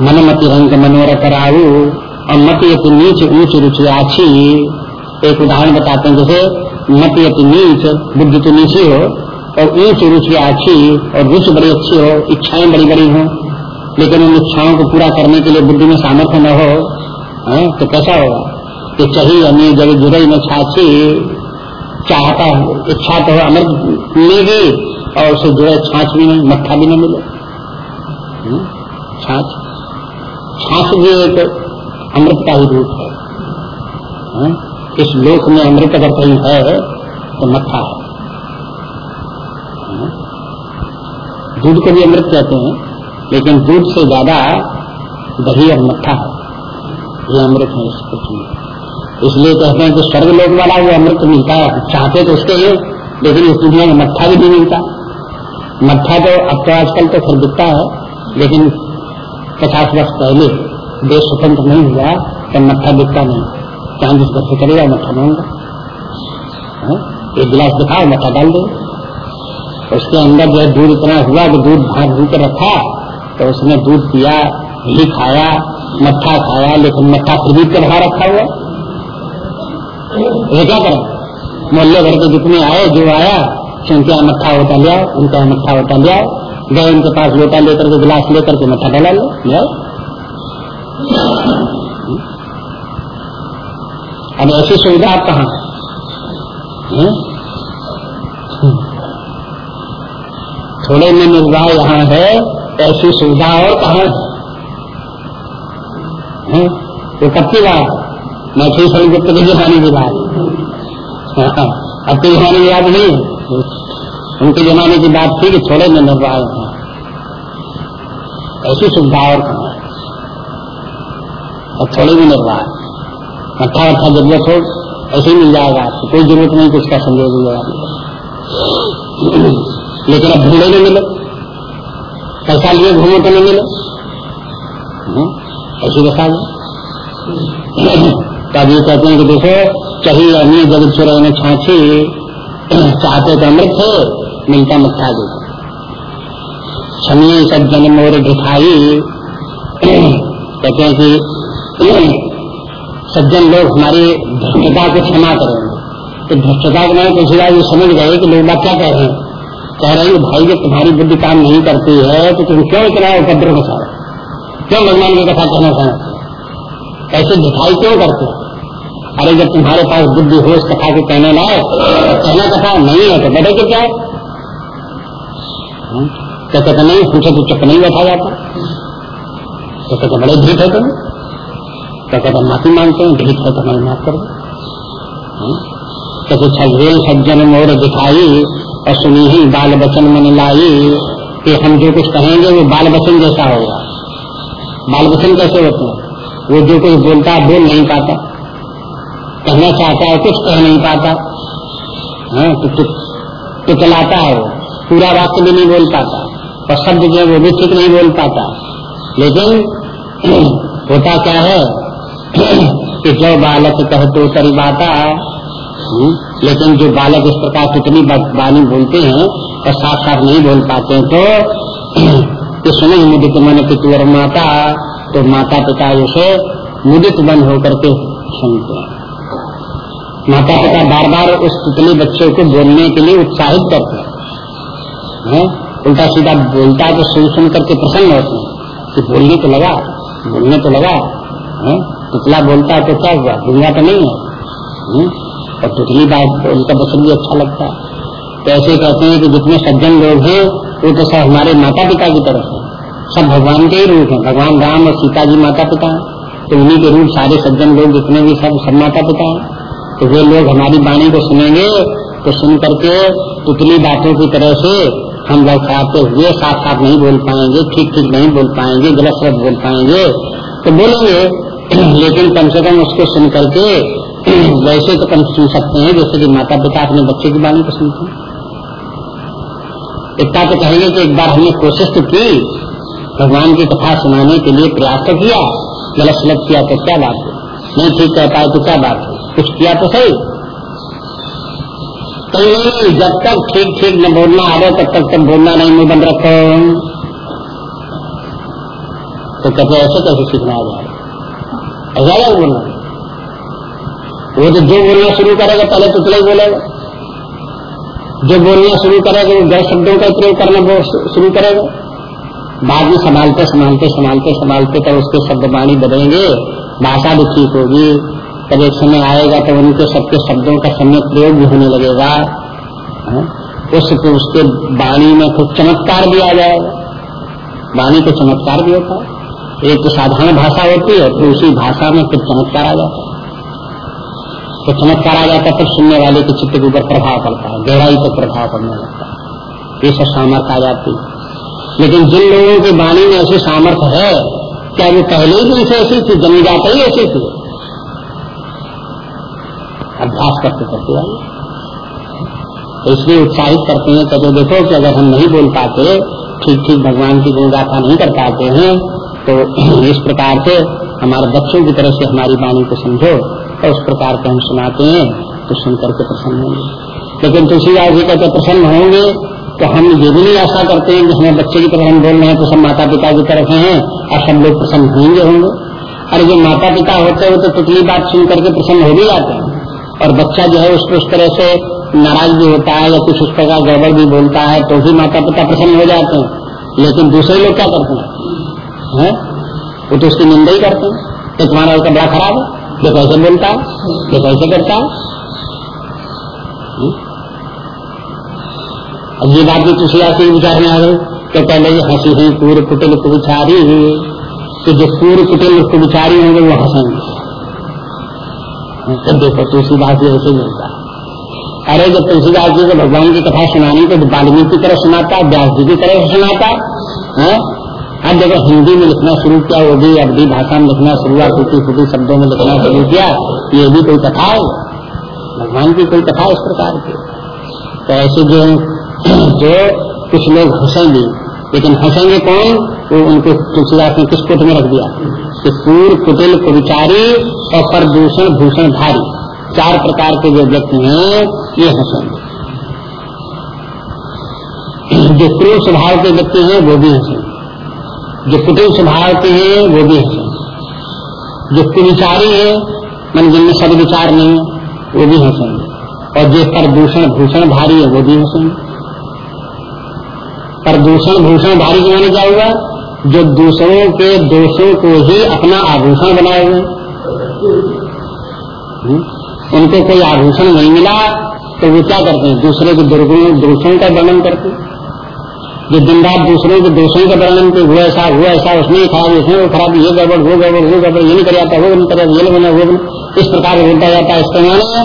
A: मन मति रंग मनोरथ राहु और मति अति नीच ऊंच रुचि आछी। एक उदाहरण बताते हैं, जैसे मति अति नीच, बुद्धि तो नीची हो, और ऊंच रुचि आछी, और रुचि बड़ी अच्छी हो, इच्छाएँ बड़ी बड़ी हो। लेकिन उन इच्छाओं को पूरा करने के लिए बुद्धि में सामर्थ्य न हो, है? तो कैसा होगा? कि चाहिए जब जुड़ई में छाछी चाहता हूँ। इच्छा तो अमृत मिलेगी और उसे जो है छाछ भी नहीं, मट्ठा भी नहीं मिले। हम्म? छाछ? छाछ भी एक अमृत का ही रूप है। हम्म? इस लोक में अमृत अगर कहीं है तो मट्ठा है। हम्म? दूध को भी अमृत कहते हैं, लेकिन दूध से ज़्यादा दही और मट्ठा है। ये अमृत है इस पृथ्वी में। इसलिए कहते हैं कि स्वर्ग लोक वाला वो अमृत मिलता है। चाहते तो उसके लिए, लेकिन इस दुनिया में मट्ठा भी नहीं मिलता। मट्ठा तो अब तो आजकल तो फिर बिकता है, लेकिन पचास वर्ष पहले देश स्वतंत्र नहीं हुआ तो मट्ठा बिकता नहीं। चाहे जिस घर से चलेगा मट्ठा महँगा हाँ? एक गिलास दिखाओ मट्ठा डाल दो। उसके अंदर जो है दूध इतना हुआ कि दूध भाग भू के रखा तो उसने दूध पिया, घी खाया मट्ठा खाया, लेकिन मट्ठा फिर भी रखा हुआ। ये क्या करें? मोहल्ले भर के जितने आए, जो आया उनके यहाँ मट्ठा होता लिया, उनका यहाँ मट्ठा होता लिया, गए उनके पास लोटा लेकर के गिलास लेकर के मट्ठा डाला लिया अब ऐसी सुविधा आप कहा? थोड़े में निर्वाह यहाँ है, ऐसी सुविधा और कहा है? तो कब की बात? मैं ठीक सही गुप्त की जमाने की बात। अब की जमाने की बात नहीं उनके जमाने की बात थी कि थोड़े में निर्वाह है ऐसी सुविधा और कहा और थोड़ी भी निर्वाह अच्छा अच्छा ज़रूरत हो ऐसे ही मिल जाएगा आपको। कोई ज़रूरत नहीं कि इसका संदेह जवाब लेकिन अब ढूंढे नहीं मिले। पैसा लिए घूमो तो नहीं मिले। हम्म, ऐसी दशा तब ये कहते हैं कि देखो चाहिए अन्य जगत चुरा में छाछी चाहते तो अमृत थे मिलता मत्था दे छमी सब जन्म ढिठाई, कहते हैं कि सज्जन लोग हमारी भ्रष्टता को क्षमा करेंगे तो भ्रष्टता के मैंने तुलसीदास ये समझ गए कि लोग क्या कह रहे हैं। कह रहे हैं भाई, जब तुम्हारी बुद्धि काम नहीं करती है तो तुम क्यों इतना उपद्रव बचा क्यों भगवान की कथा कहना चाहते ऐसे दिखाई क्यों करते अरे जब तुम्हारे पास बुद्धि हो, इस कथा को कहने लाए तो कहना कथा नहीं है तो बड़े के क्या? हम्म? तो कहते नहीं? पूछे तो चुप नहीं बैठा जाता। तो कहते बड़े भीट है तुम? तो कहते माफ़ी मांगते हैं? ढीठ है तो हमें माफ़ कर तो छेल सज्जन मोर दिखाई, और सुनी ही बाल बचन मन लाई। कि हम जो कुछ कहेंगे, वो बाल बचन जैसा होगा। बाल बचन कैसे होते हैं? वो जो कुछ बोलता है बोल नहीं पाता। कहना चाहता है कुछ कह नहीं पाता। हाँ, तो टिकलाता है वो। पूरा वाक्य भी नहीं बोल पाता। और शब्द जो है वो भी ठीक नहीं बोल पाता। लेकिन होता क्या है? कि जो बालक कह तो तरी बाता हम्म, लेकिन जो बालक इस प्रकार कितनी बानी बोलते हैं और साफ़ साफ़ नहीं बोल पाते हैं तो सुने मुदित मन पितुअर माता तो माता पिता उसे मुदित बन होकर के सुनते हैं। माता पिता बार बार उस तितली बच्चे को बोलने के लिए उत्साहित करते हैं। उल्टा सीधा बोलता है तो सुन सुन करके प्रसन्न होते हैं। कि बोलने तो लगा, बोलने तो लगा, है? टुकला बोलता है तो क्या हुआ? दुनिया तो नहीं है? और टुकली बात उनका वचन भी अच्छा लगता है। तो ऐसे कहते हैं कि जितने सज्जन लोग हैं, वो तो सब हमारे माता पिता की तरफ़ है। सब भगवान के ही रूप है। भगवान राम और सीता जी माता पिता है। तो उन्हीं के रूप सारे सज्जन लोग जितने भी सब सब माता पिता हैं। तो वे लोग हमारी वाणी को सुनेंगे तो सुन करके टुकली बातों की तरह से हम लोग खाते हुए साथ साथ नहीं बोल पाएँगे ठीक ठीक नहीं बोल पाएँगे, गलत गलत बोल पाएँगे। तो बोलेंगे, लेकिन कम से कम उसको सुन करके वैसे तो कम सुन सकते हैं, जैसे कि माता पिता अपने बच्चे की बाणी को सुनते हैं। इतना तो कहेंगे कि एक बार हमने कोशिश तो की, भगवान की कथा सुनाने के लिए प्रयास तो किया, गलत सलत किया तो क्या बात है? नहीं ठीक कह पाए तो क्या बात है? कुछ किया तो सही। तो जब तक ठीक ठीक न बोलना आ रहे तब तक तब बोलना नहीं, मुँह बंद रखो। तो कहते ऐसे कैसे सीखना आ जाए ऐसा क्या बोलना। वो तो जो बोलना शुरू करेगा, पहले तो ही बोलेगा। जो बोलना शुरू करेगा, वो गैर शब्दों का प्रयोग करना शुरू करेगा। बाद में संभालते संभालते संभालते संभालते, तब उसके शब्द वाणी बदलेंगे। भाषा भी ठीक होगी। तब एक समय आएगा तो उनके सबके शब्दों का समय प्रयोग भी होने लगेगा। हाँ? उस तो उसके वाणी में कुछ चमत्कार भी आ जाएगा। वाणी को चमत्कार भी होता है। एक तो साधारण भाषा होती है तो उसी भाषा में फिर चमत्कार आ जाता है। तो चमत्कार आ जाता है फिर सुनने वाले के चित्त के ऊपर प्रभाव पड़ता है, गहराई पर प्रभाव पड़ने लगता है। ये सब सामर्थ्य आ जाती है। लेकिन जिन लोगों की वाणी में ऐसी सामर्थ्य है, क्या वो पहले से ऐसी थी जमी जाते ही ऐसी थी? अभ्यास करते करते आइए। तो इसलिए उत्साहित करते हैं, कहते देखो कि अगर हम नहीं बोल पाते, ठीक ठीक, भगवान की गुणगाथा नहीं कर पाते हैं तो इस प्रकार से हमारे बच्चों की तरह से हमारी वाणी को समझो और उस प्रकार के हम सुनाते हैं तो सुन करके प्रसन्न होंगे। लेकिन तुलसीदास जी कहते प्रसन्न होंगे तो हम ये भी नहीं आशा करते हैं कि हमें बच्चे की तरफ़ हम बोल रहे हैं तो सब माता पिता की तरफ़ हैं, और सब लोग प्रसन्न होंगे होंगे। अरे जो माता पिता होते हैं तो तितली बात सुन करके प्रसन्न हो भी जाते हैं। और बच्चा जो है उसको उस तरह से नाराज़ भी होता है या कुछ उस प्रकार गड़बड़ भी बोलता है तो भी माता पिता प्रसन्न हो जाते हैं। लेकिन दूसरे लोग क्या करते हैं? है? वो तो उसकी निंदा ही करते हैं। तो तुम्हारा उसका बड़ा खराब है। जो कैसे बोलता है जो कैसे करता है। अब ये बात भी तुलसीदास के विचार में आ गई तो पहले ये हँसी हुई पूर्व कुटिल कुचारी हुई। तो जो पूर्व कुटिल कुचारी होंगे, वो हंसेंगे। तो देखो तुलसीदास जी ऐसे मिलता अरे जब तुलसीदास जी को भगवान की कथा सुनानी तो वाल्मीकि की तरह सुनाता, व्यास जी की तरह सुनाता, है? अब देखो हिंदी में लिखना शुरू किया, वो भी अवधि भाषा में लिखना शुरू हुआ टूटी फूटी शब्दों में लिखना शुरू किया, ये भी कोई कथा है? भगवान की कोई कथा इस प्रकार की? तो ऐसे जो जो कुछ लोग हंसेंगे लेकिन हंसेंगे कौन? वो उनको तुलसीदास ने किस कोट में रख दिया? कि पूर्व कुटिल कुविचारी और प्रदूषण भूषण भारी चार प्रकार के जो व्यक्ति हैं, ये हंसेंगे जो क्रूर स्वभाव के व्यक्ति हैं, वो भी हंसेंगे जो कुटिल स्वभाव के हैं, वो भी हंसेंगे जो कुविचारी है, मन जिनमें सब विचार नहीं है वो भी हंसेंगे और जो प्रदूषण भूषण भारी है, वो भी हंसेंगे प्रदूषण भूषण भारी के माने क्या हुआ? जो दूसरों के दोषों को ही अपना आभूषण बनाए हुए। हम्म? उनको कोई आभूषण नहीं मिला तो वो क्या करते हैं? दूसरे के दुर्गुणों, दोषों का वर्णन करते जो दिन रात दूसरों के दोषों का वर्णन के हुआ ऐसा हुआ ऐसा उसने खराब उसने वो खराब, ये गड़बड़, वो गड़बड़ वो गड़बड़, ये नहीं कर जाता, वो नहीं कर ये बना वो इस प्रकार बोलता जाता है। इसके माने,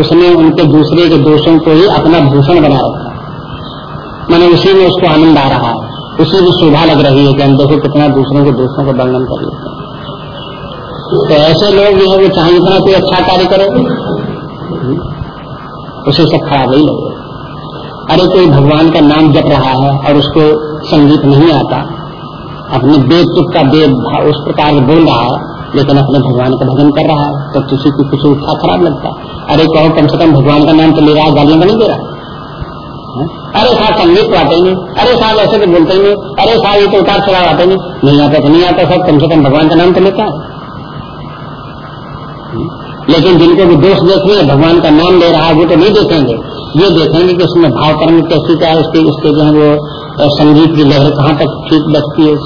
A: उसने उनके दूसरे के दोषों को ही अपना भूषण बना रखा। मैंने उसी में उसको आनंद आ रहा। है उसी में शोभा लग रही है कि हम देखो कितना दूसरों के दोस्तों का वर्णन कर लेते हैं। तो ऐसे लोग जो है वो चाहे इतना कोई अच्छा कार्य करे, उसे सब खराब ही लगे अरे कोई भगवान का नाम जप रहा है और उसको संगीत नहीं आता, अपने चुप का बेद उस प्रकार बोल रहा है, लेकिन अपने भगवान का भजन कर रहा है तो किसी की कुछ उठा खराब लगता। है अरे कहो कम से कम भगवान का नाम तो ले रहा है गालियाँ नहीं दे रहा। अरे साहब संगीत तो आते नहीं। अरे साहब ऐसे तो बोलते नहीं। अरे साहब ये तो उतार चढ़ाव आते नहीं। नहीं आता तो नहीं आता सब, कम से कम भगवान का नाम तो लेता है। लेकिन जिनको भी दोष देखने भगवान का नाम ले रहा है, वो तो नहीं देखेंगे। ये देखेंगे कि उसमें भाव कर्म कैसी क्या है, उसके उसके जो है वो संगीत की लहर कहाँ तक ठीक बैठती है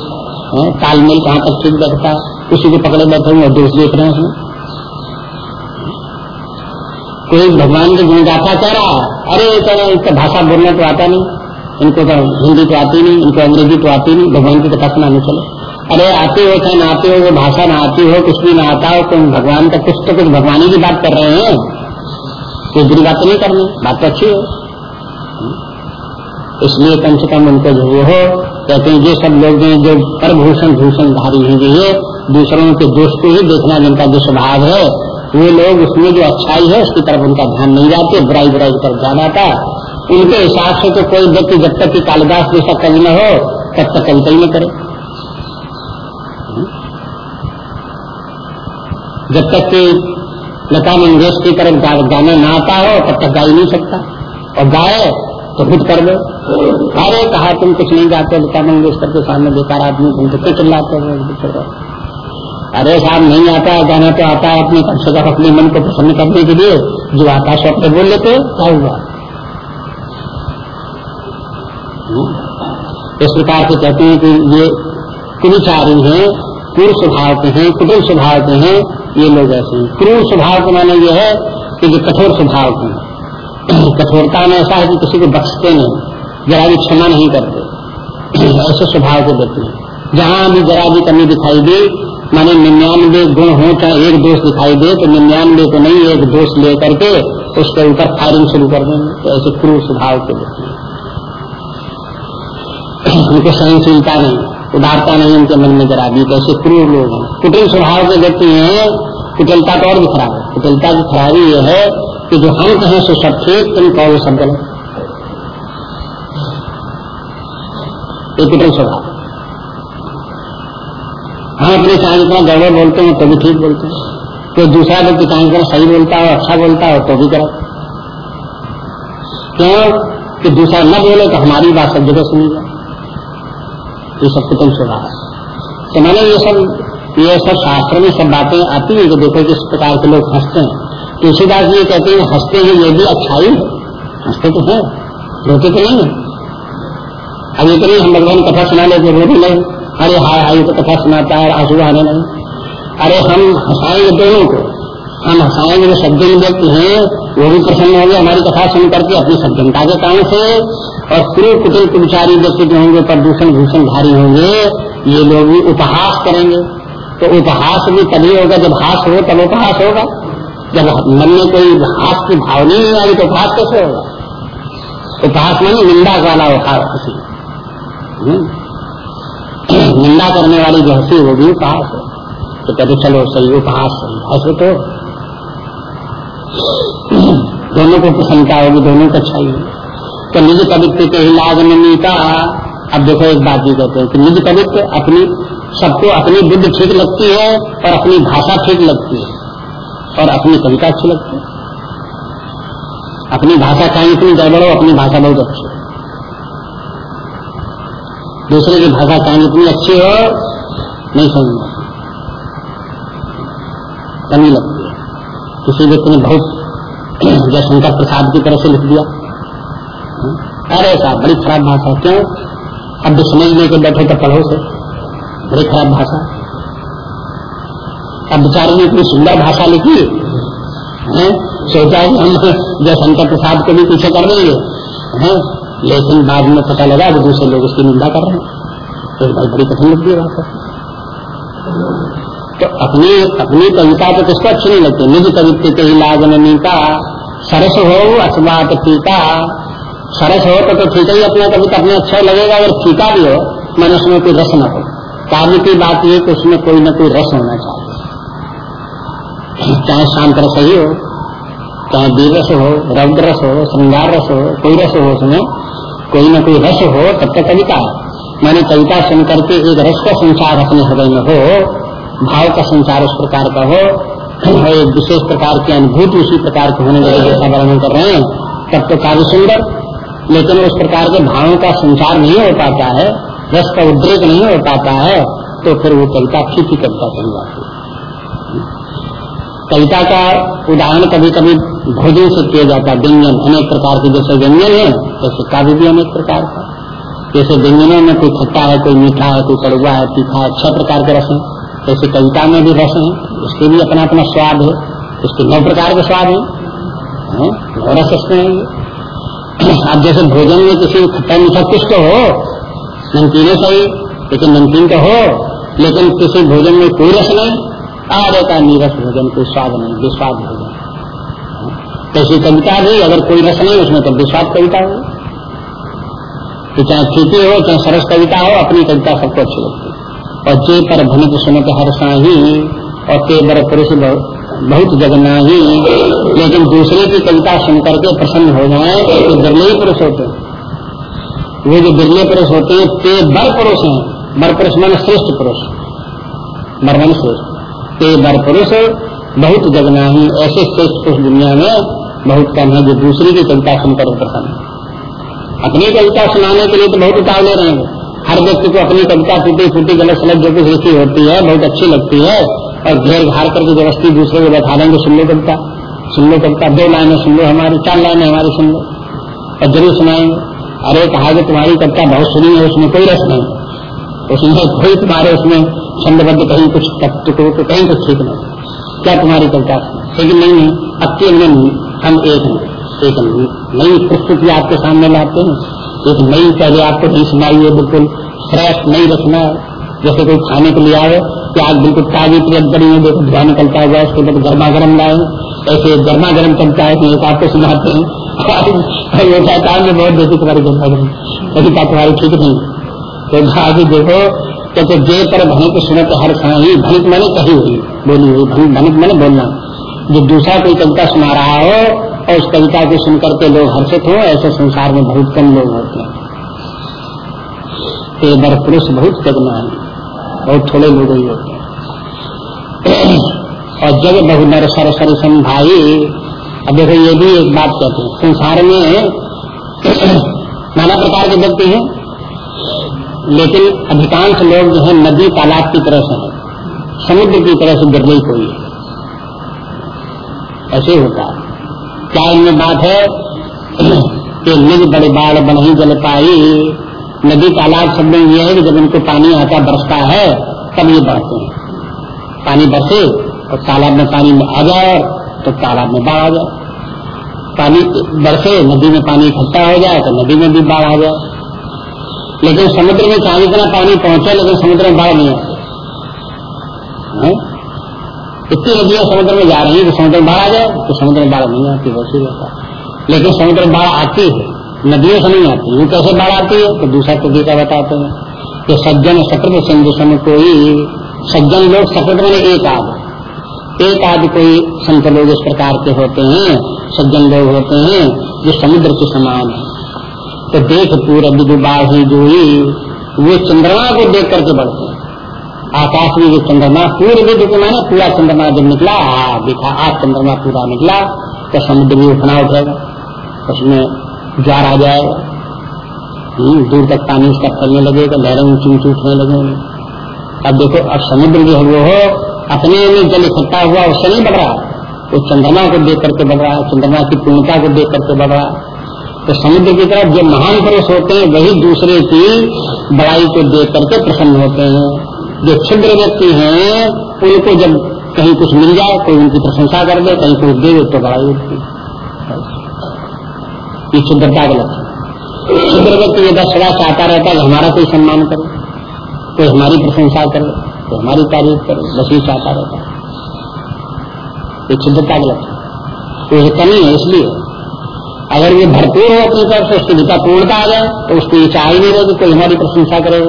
A: तालमेल कहाँ तक ठीक बैठता है, उसी को पकड़े बैठे हुए दोष देख रहे हैं कोई भगवान की गुणगाथा कह रहा? है अरे चलो इसका भाषा बोलना तो आता नहीं। इनको तो हिंदी तो आती नहीं, इनको अंग्रेज़ी तो आती नहीं, भगवान की कथा सुनाने चले। अरे आते हो चाहे ना आते हो, वो भाषा ना आती हो, कुछ भी ना आता हो तुम भगवान का कुछ तो कुछ भगवान की बात कर रहे हैं। कोई बुरी बात तो नहीं करनी, बात तो अच्छी हो। इसलिए कम से कम उनको जो हो, कहते हैं, ये सब लोग हैं जो परभूषण भूषण धारी हैं। ये दूसरों के दोष को ही देखना, जिनका जो स्वभाव है वे लोग उसमें जो अच्छाई है, उसकी तरफ़ उनका ध्यान नहीं जाते, बुराई बुराई की तरफ़ ध्यान आता उनके हिसाब से तो कोई व्यक्ति जब तक कि कालिदास जैसा कवि न हो, तब तक कविता ही न करे। जब तक कि लता मंगेश की तरफ़ गाना ना आता हो, तब तक गा ही नहीं सकता। और गाए तो खुद कर दो अरे, कहा तुम कुछ नहीं गाते लता मंगेशकर के सामने बेकार आदमी, तुम तो चिल्लाते हो? अरे साहब नहीं आता है गाना तो आता है अपने कम से कम अपने मन को प्रसन्न करने के लिए। जो आता है अपने बोल लेते क्या हुआ? इस प्रकार से कहते हैं कि ये कुचारी हैं, क्रूर स्वभाव के हैं कुटिल स्वभाव के हैं, ये लोग ऐसे हैं। क्रूर स्वभाव के माने ये है कि जो कठोर स्वभाव के कठोरता में ऐसा है कि किसी को बख्शते नहीं, जरा भी क्षमा नहीं करते। ऐसे स्वभाव के देते हैं। जहाँ भी जरा भी कमी दिखाई दी माने निन्यानवे गुण हो चाहे एक दोष दिखाई दे तो निन्यानवे को नहीं, एक दोष ले करके उसके ऊपर फायरिंग शुरू कर देंगे तो ऐसे क्रूर स्वभाव के व्यक्ति उनको सहनशीलता नहीं, उदारता नहीं उनके मन में जरा भी कैसे क्रूर लोग हैं। कुटिल स्वभाव के व्यक्ति हैं, कुटिलता तो और भी खराब है। कुटिलता की खराबी यह है कि जो हम कहें सो सब ठीक, तुम कहो सब गलत। कुटिल स्वभाव। हम अपने चाहे जितना गड़बड़ बोलते हैं तो भी ठीक बोलते हैं। कोई दूसरा व्यक्ति चाहे जितना सही बोलता हो अच्छा बोलता हो तो भी करो। क्यों? कि दूसरा न बोले तो हमारी बात सब जगह सुनी जाए। ये सब कुटुम स्वभाव तो मैंने ये सब ये सब शास्त्र में सब बातें आती है, कि देखो किस प्रकार के लोग हँसते हैं। तुलसीदास जी कहते हैं, हँसते हैं, ये भी अच्छाई? है हँसते तो है, रोते तो नहीं है। अब इतनी हम भगवान कथा सुना लेते रो भी नहीं अरे हाय हाय तो कथा सुनाता है आँसू आने नहीं। अरे हम हंसाएँगे दोनों को। हम हंसाएँगे जो सज्जन व्यक्ति हैं, वो भी प्रसन्न होंगे, हमारी कथा सुन करके अपनी सज्जनता के कारण से। और क्रूर कुटिल कुचारी व्यक्ति जो होंगे, प्रदूषण भूषण भारी होंगे, ये लोग भी उपहास करेंगे। तो उपहास भी तभी होगा जब हास हो, तब उपहास होगा। जब मन में कोई हास की भावना नहीं आई तो उपहास कैसे होगा? उपहास मानी निंदा वाला उपहास हम्म। निंदा करने वाली जो हँसी वो भी उपहास है। तो कहते, चलो सही उपहास सही तो दोनों को प्रसन्नता होगी, दोनों को अच्छा ही तो निज कवित्व के ही लाभ नीता अब देखो, एक बात भी कहते हैं कि निज कवित्व अपनी, सबको अपनी बुद्धि ठीक लगती है और अपनी भाषा ठीक लगती है। और अपनी कविता अच्छी लगती है। अपनी भाषा चाहे इतनी गड़बड़ हो, अपनी भाषा बहुत अच्छी। है दूसरे की भाषा चाहे इतनी अच्छी हो, नहीं समझ कमी लगती है किसी व्यक्ति ने बहुत जयशंकर प्रसाद की तरह से लिख दिया। अरे साहब, बड़ी खराब भाषा, क्यों? अब भी समझ लेके बैठे तो पढ़ो से। बड़ी खराब भाषा। अब बेचारे ने इतनी सुंदर भाषा लिखी सोचा हम जय शंकर प्रसाद को भी पीछे कर देंगे लेकिन बाद में पता लगा कि दूसरे लोग उसकी निंदा कर रहे हैं। तो भाई बड़ी कठिन लगती है भाषा तो अपनी अपनी कविता तो किसको अच्छी नहीं लगती? निज कवित्व के ही लाजननी का सरस हो अथवात फीका। सरस हो तो, तो ठीक ही अपना कविता अपने अच्छा लगेगा। अगर फीका भी हो मैंने उसमें कोई रस न हो। काव्य की बात ये कि उसमें कोई ना कोई रस होना चाहिए। चाहे शांत रस ही हो चाहे वीर रस हो रौद्र रस हो श्रृंगार रस हो कोई रस हो उसमें कोई न कोई रस हो, तब तक कविता मैंने कविता सुन करके एक रस का संसार अपने हृदय में हो, भाव का संचार उस प्रकार का हो एक विशेष प्रकार की अनुभूति उसी प्रकार के होने लगे जैसा वर्णन कर रहे हैं, तब तो काव्य सुंदर। लेकिन उस प्रकार के भावों का संचार नहीं हो पाता है, रस का उद्रेक नहीं हो पाता है तो फिर वो कविता फीकी कविता बन जाती है। कविता का उदाहरण कभी कभी भोजन से किया जाता है, व्यंजन अनेक प्रकार के, जैसे व्यंजन है, वैसे काव्य भी अनेक प्रकार का जैसे व्यंजनों में कोई खट्टा है, कोई मीठा है, कोई कड़ुआ है, तीखा है, छह प्रकार के रस है। जैसे कविता में भी रस है, उसके भी अपना अपना स्वाद है, उसके नौ प्रकार के स्वाद है। नौ रस उसमें अब जैसे भोजन में किसी खट्टा मीठा कुछ तो हो? नमकीने सही, लेकिन नमकीन तो हो, लेकिन किसी भोजन में कोई रस नहीं। आ रहता नीरस भोजन, कोई स्वाद नहीं विस्वाद भोजन। कैसी कविता भी, अगर कोई रस नहीं, उसमें तो विस्वाद कविता हो। तो चाहे खेती हो, चाहे सरस कविता हो, अपनी कविता सबको अच्छी लगती है। और जे पर भनित सुनत हर साही, और ते बर पुरुष बहुत जगना ही लेकिन दूसरे की कविता सुन करके प्रसन्न हो जाए तो बिरले ही पुरुष होते हैं। वे जो बिरले पुरुष होते हैं, ते बर पुरुष हैं। बर पुरुष मन श्रेष्ठ पुरुष। मरमन श्रेष्ठ। ते बर पुरुष, बहुत जगना ही ऐसे श्रेष्ठ पुरुष दुनिया में बहुत कम है, जो दूसरी की कविता सुनकर प्रसन्न अपनी कविता सुनाने के लिए तो बहुत उतावले रहेंगे हर व्यक्ति को अपनी कविता टूटी फूटी गलत सलत जो कुछ लिखी होती है, बहुत अच्छी लगती है, और घेर घार करके व्यवस्थित दूसरे को बैठा देंगे, सुन लो कविता सुन लो कविता दो लाइनें सुन लो हमारी, चार लाइनें हमारी सुन लो, और ज़रूर सुनाएँगे। अरे, कहा कि तुम्हारी कविता बहुत सुनी है, उसमें कोई रस नहीं। उसमें कोई तुम्हारे उसमें छंदबद्ध कहीं कुछ को कहीं कुछ ठीक नहीं। क्या तुम्हारी कविता लेकिन नहीं है अब के नहीं। हम एक एक नई प्रस्तुति आपके सामने लाते हैं। एक नई पहले आपको नहीं सुनाई है बिल्कुल। फ्रेश नहीं रखना जैसे कोई खाने के लिए आए प्याज बिल्कुल ताजी प्लेट बनी है, देखो धुआ निकलता हुआ उसके बाद गर्मा गर्म लाए ऐसे गर्मा गर्म चलता है कि एक आपको सुनाते हैं। ये कहता है बहुत देखी तुम्हारी गर्मा गर्म। लेकिन क्या तुम्हारी ठीक नहीं। तो भाभी देखो, कहते जे पर भनिक सुनत, हर खाई भनिक मैंने कही हुई। बोली हुई भनिक मैंने बोलना। जो दूसरा कोई कविता सुना रहा हो और उस कविता को सुनकर के लोग हर्षित हो, ऐसे संसार में बहुत कम लोग होते हैं। तेबर पुरुष बहुत है, बहुत थोड़े लोग ही होते हैं। और जग बहु नर सर सर भाई अब देखो ये भी एक बात कहते हैं, संसार में नाना प्रकार के व्यक्ति हैं, लेकिन अधिकांश लोग जो है नदी तालाब की तरह से है, समुद्र की तरह से गिरने कोई है। ऐसे होता है। क्या इनमें बात है? कि निज बड़े बाढ़ बन जल पाई नदी तालाब सब में ये है कि जब इनको पानी आता बरसता है, तब ये बढ़ते हैं। पानी बरसे और तालाब में पानी आ जाए तो तालाब में बाढ़ आ जाए। पानी बरसे, नदी में पानी इकट्ठा हो जाए तो नदी में भी बाढ़ आ जाए। लेकिन समुद्र में चाहे इतना पानी पहुँचे, लेकिन समुद्र में बाढ़ नहीं आती। इतनी नदियाँ समुद्र में जा रही है कि समुद्र में बाढ़ आ जाए तो समुद्र में बाढ़ नहीं आती वैसे रहता लेकिन समुद्र में बाढ़ आती है, नदियों से नहीं आती वो कैसे बाढ़ आती है तो दूसरा तरीका बताते हैं। कि सज्जन सकृत सिंधु सम कोई, सज्जन लोग सकृत में एक आध एक आध कोई संत लोग इस प्रकार के होते हैं, सज्जन लोग होते हैं, जो समुद्र के समान है। तो देख पूरा विदुबाही जोई वो चंद्रमा को देख करके बढ़ते हैं। आकाश में जो चंद्रमा पूर्व विद के माने पूरा चंद्रमा जब निकला दिखा आज चंद्रमा पूरा निकला तो समुद्र भी उठना उठेगा उसमें ज्वार आ जाएगा हम्म, दूर तक पानी उसका फैलने लगेगा लहरें ऊँची ऊँची उठने लगेंगे। अब देखो अब समुद्र जो है वो हो अपने में जल इकट्ठा हुआ उससे नहीं बढ़ रहा। वो चंद्रमा को देख करके बढ़ रहा है चंद्रमा की पूर्णता को देख करके बढ़ रहा। है तो समुद्र की तरफ़ जो महान पुरुष होते हैं वही दूसरे की बड़ाई को देख करके प्रसन्न होते हैं। जो क्षुद्र व्यक्ति हैं, उनको जब कहीं कुछ मिल जाए, कोई उनकी प्रशंसा कर दे, कहीं कुछ दे तो उठती ये क्षुद्रता का लक्षण क्षुद्र व्यक्ति ये दस सदा चाहता रहता है हमारा कोई सम्मान करे, कोई हमारी प्रशंसा करे, कोई हमारी तारीफ़ करे, बस ये चाहता रहता है। ये क्षुद्रता का लक्षण तो ये कमी है, इसलिए। अगर ये भरपूर हो अपनी तरफ़ से, उसकी पूर्णता आ जाए तो उसको ये चाह ही नहीं रहे कि कोई हमारी प्रशंसा करे।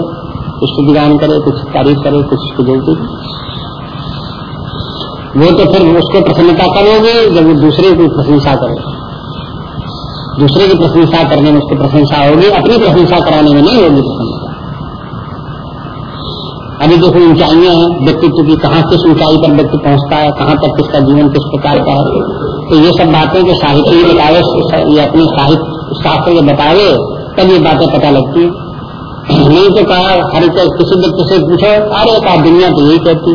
A: कुछ गुणगान करे, कुछ तारीफ़ करे, कुछ उसको बोलती वो तो फिर उसको प्रसन्नता कब होगी जब वो दूसरे की प्रशंसा करे। दूसरे की प्रशंसा करने में उसको प्रशंसा होगी, अपनी प्रशंसा कराने में नहीं होगी प्रसन्नता। अभी देखो ऊंचाइयाँ हैं, व्यक्तित्व की कहाँ किस ऊंचाई पर व्यक्ति पहुँचता है, कहाँ तक किसका जीवन किस प्रकार का है। तो ये सब बातें जो साहित्य बतावे ये अपने साहित्य शास्त्र ये बतावे तब ये बातें पता लगती नहीं तो कहा, हर किसी व्यक्ति से पूछो, अरे कहा, दुनिया तो यही कहती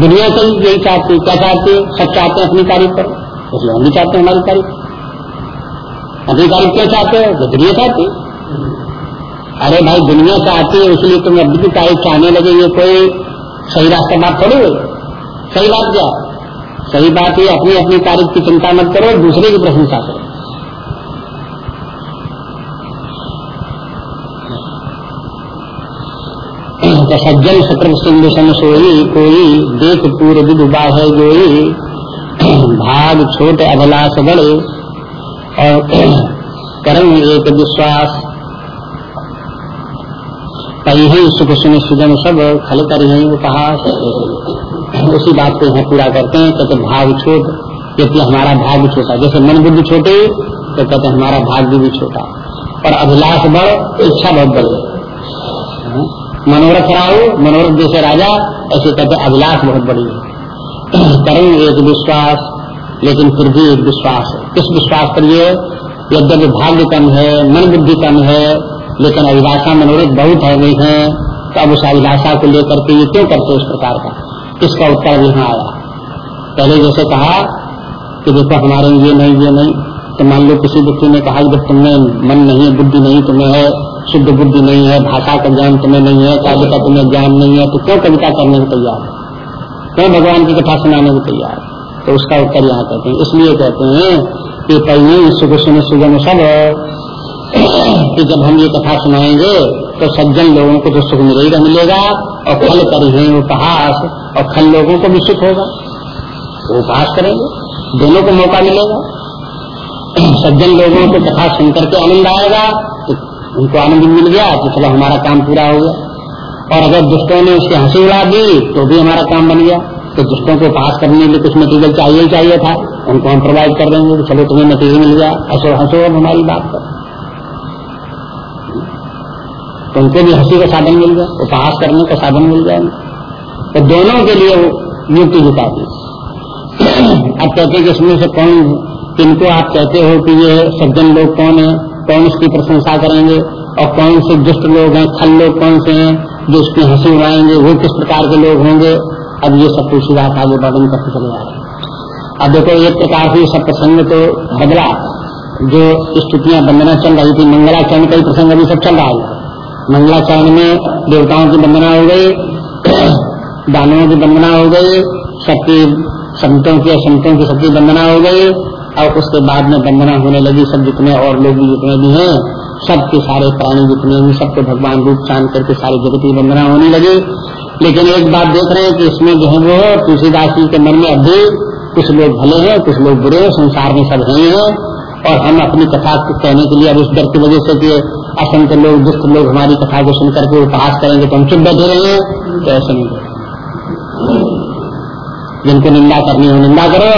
A: दुनिया तो यही चाहती क्या चाहती सब चाहते हैं अपनी तारीफ़ पर इसलिए हम भी चाहते हैं हमारी तारीफ़। अपनी तारीफ़ क्या चाहते हो? तो दुनिया चाहती अरे भाई, दुनिया चाहती है, इसलिए तुम अभी की तारीफ़ चाहने लगे, ये कोई सही रास्ता बात थोड़ी सही बात क्या? सही बात है अपनी अपनी तारीफ़ की चिंता मत करो, दूसरे की प्रशंसा करो। तो सज्जन सम सोई, कोई देख पूर्व विदुबा है जोई। भाग छोट अभिलाष बड़े। और कर्म एक विश्वास। कहीं सुख सुन सुजन सब खल कर उपहास। उसी बात को यहाँ पूरा करते हैं, कहते भाग छोट। क्योंकि हमारा भाग छोटा। जैसे मन बुद्धि छोटे तो कहते हमारा भाग्य भी छोटा। और अभिलाष बड़, इच्छा बहुत हाँ? मनोरथ राहु मनोरथ जैसे राजा, ऐसे कहते अभिलाष बहुत बड़ी है। करें एक विश्वास, लेकिन फिर भी एक विश्वास है। किस विश्वास पर ये यद्यपि भाग्य कम है मन बुद्धि कम है, लेकिन अभिलाषा मनोरथ बहुत है, नहीं है तो अब उस अभिलाषा को लेकर के ये क्यों करते इस प्रकार का? इसका उत्तर यहाँ आया। पहले जैसे कहा कि देखो हमारे ये नहीं ये नहीं। तो मान लो किसी व्यक्ति ने कहा जब तुमने मन नहीं है, बुद्धि नहीं, तुम्हें है शुद्ध बुद्धि नहीं है, भाषा का ज्ञान तुम्हें नहीं है, काव्य का तुम्हें ज्ञान नहीं है तो क्यों कविता करने को तैयार है? क्यों भगवान की कथा सुनाने को तैयार है? तो उसका उत्तर यहाँ कहते हैं। इसलिए कहते हैं कि पहले सुख सुन सुगम सब। कि जब हम ये कथा सुनाएँगे तो सज्जन लोगों को तो सुख मिलेगा मिलेगा, और फल करें उपहास, और फल लोगों को भी सुख होगा। उपहास करेंगे। दोनों को मौका मिलेगा। सज्जन लोगों को कथा सुनकर के आनंद आएगा उनको आनंद मिल गया तो चलो हमारा काम पूरा हो गया। और अगर दुष्टों ने उसकी हँसी उड़ा दी तो भी हमारा काम बन गया। तो दुष्टों को पास करने के लिए कुछ मटीरियल चाहिए ही चाहिए था। उनको हम प्रोवाइड कर देंगे चलो तुम्हें मटीरियल मिल गया। हंसो हंसो अब हमारी बात कर तो उनको भी हँसी का साधन मिल गया उपहास करने का साधन मिल जाएगा तो दोनों के लिए युक्ति जुटा दी अब कहते कि इसमें से कौन, किनको आप कहते हो कि ये सज्जन लोग कौन है? कौन उसकी प्रशंसा करेंगे और कौन से दुष्ट लोग हैं, खल लोग कौन से हैं, जो उसकी हँसी उड़ाएँगे, वो किस प्रकार के लोग होंगे? अब ये सब तुलसीदास आगे वर्णन करते चले जा रहे हैं। अब देखो, एक प्रकार से सब प्रसंग तो बदला। जो स्तुतियाँ वंदना चल रही थी, मंगलाचरण का ही प्रसंग अभी सब चल रहा है। मंगलाचरण में देवताओं की वंदना हो गई, दानवों की वंदना हो गई, सबकी संतों की असंतों की सबकी वंदना हो गई और उसके बाद में वंदना होने लगी, सब जितने और लोग भी जितने भी हैं, सबके सारे प्राणी जितने भी, सबको भगवान रूप चाँद करके सारी जगत की वंदना होने लगी। लेकिन एक बात देख रहे हैं कि इसमें जो है वो तुलसीदास जी के मन में अभी कुछ लोग भले हैं, कुछ लोग बुरे हैं, संसार में सब है हैं और हम अपनी कथा कहने के लिए अब इस डर की वजह से कि असंख्य लोग, दुष्ट लोग हमारी कथा को सुन करके उपहास करेंगे तो हम चुप बैठे रहे हैं तो ऐसे नहीं जिनको निंदा करनी हो, निंदा करो।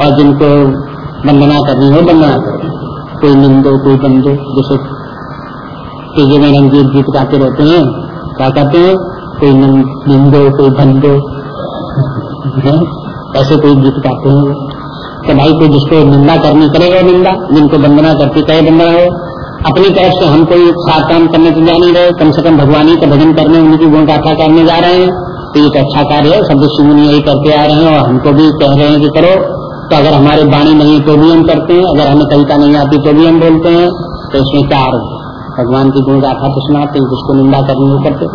A: और जिनको वंदना करनी हो वंदना करो। कोई निंदो, कोई बंदो, जैसे तेजे में रंगीत गीत गाते रहते हैं, क्या कहते हैं? कोई निंदो कोई बंदो ऐसे कोई गीत गाते हैं कि भाई कोई जिसको निंदा करनी करेगा निंदा, जिनको वंदना करती कहे वंदना हो। अपनी तरफ़ से हम कोई सात काम करने तो जा नहीं रहे, कम से कम भगवान ही का भजन करने उनकी गुण गाथा करने जा रहे हैं। तो ये एक अच्छा कार्य है, सब मुनि यही करते आ रहे हैं और हमको भी कह रहे हैं कि करो। तो अगर हमारे बाणी नहीं तो भी हम करते हैं, अगर हमें कविता नहीं आती तो भी हम बोलते हैं तो उसमें क्या भगवान की गुण गाथा तो सुनाते हैं, जिसको निंदा करनी करते।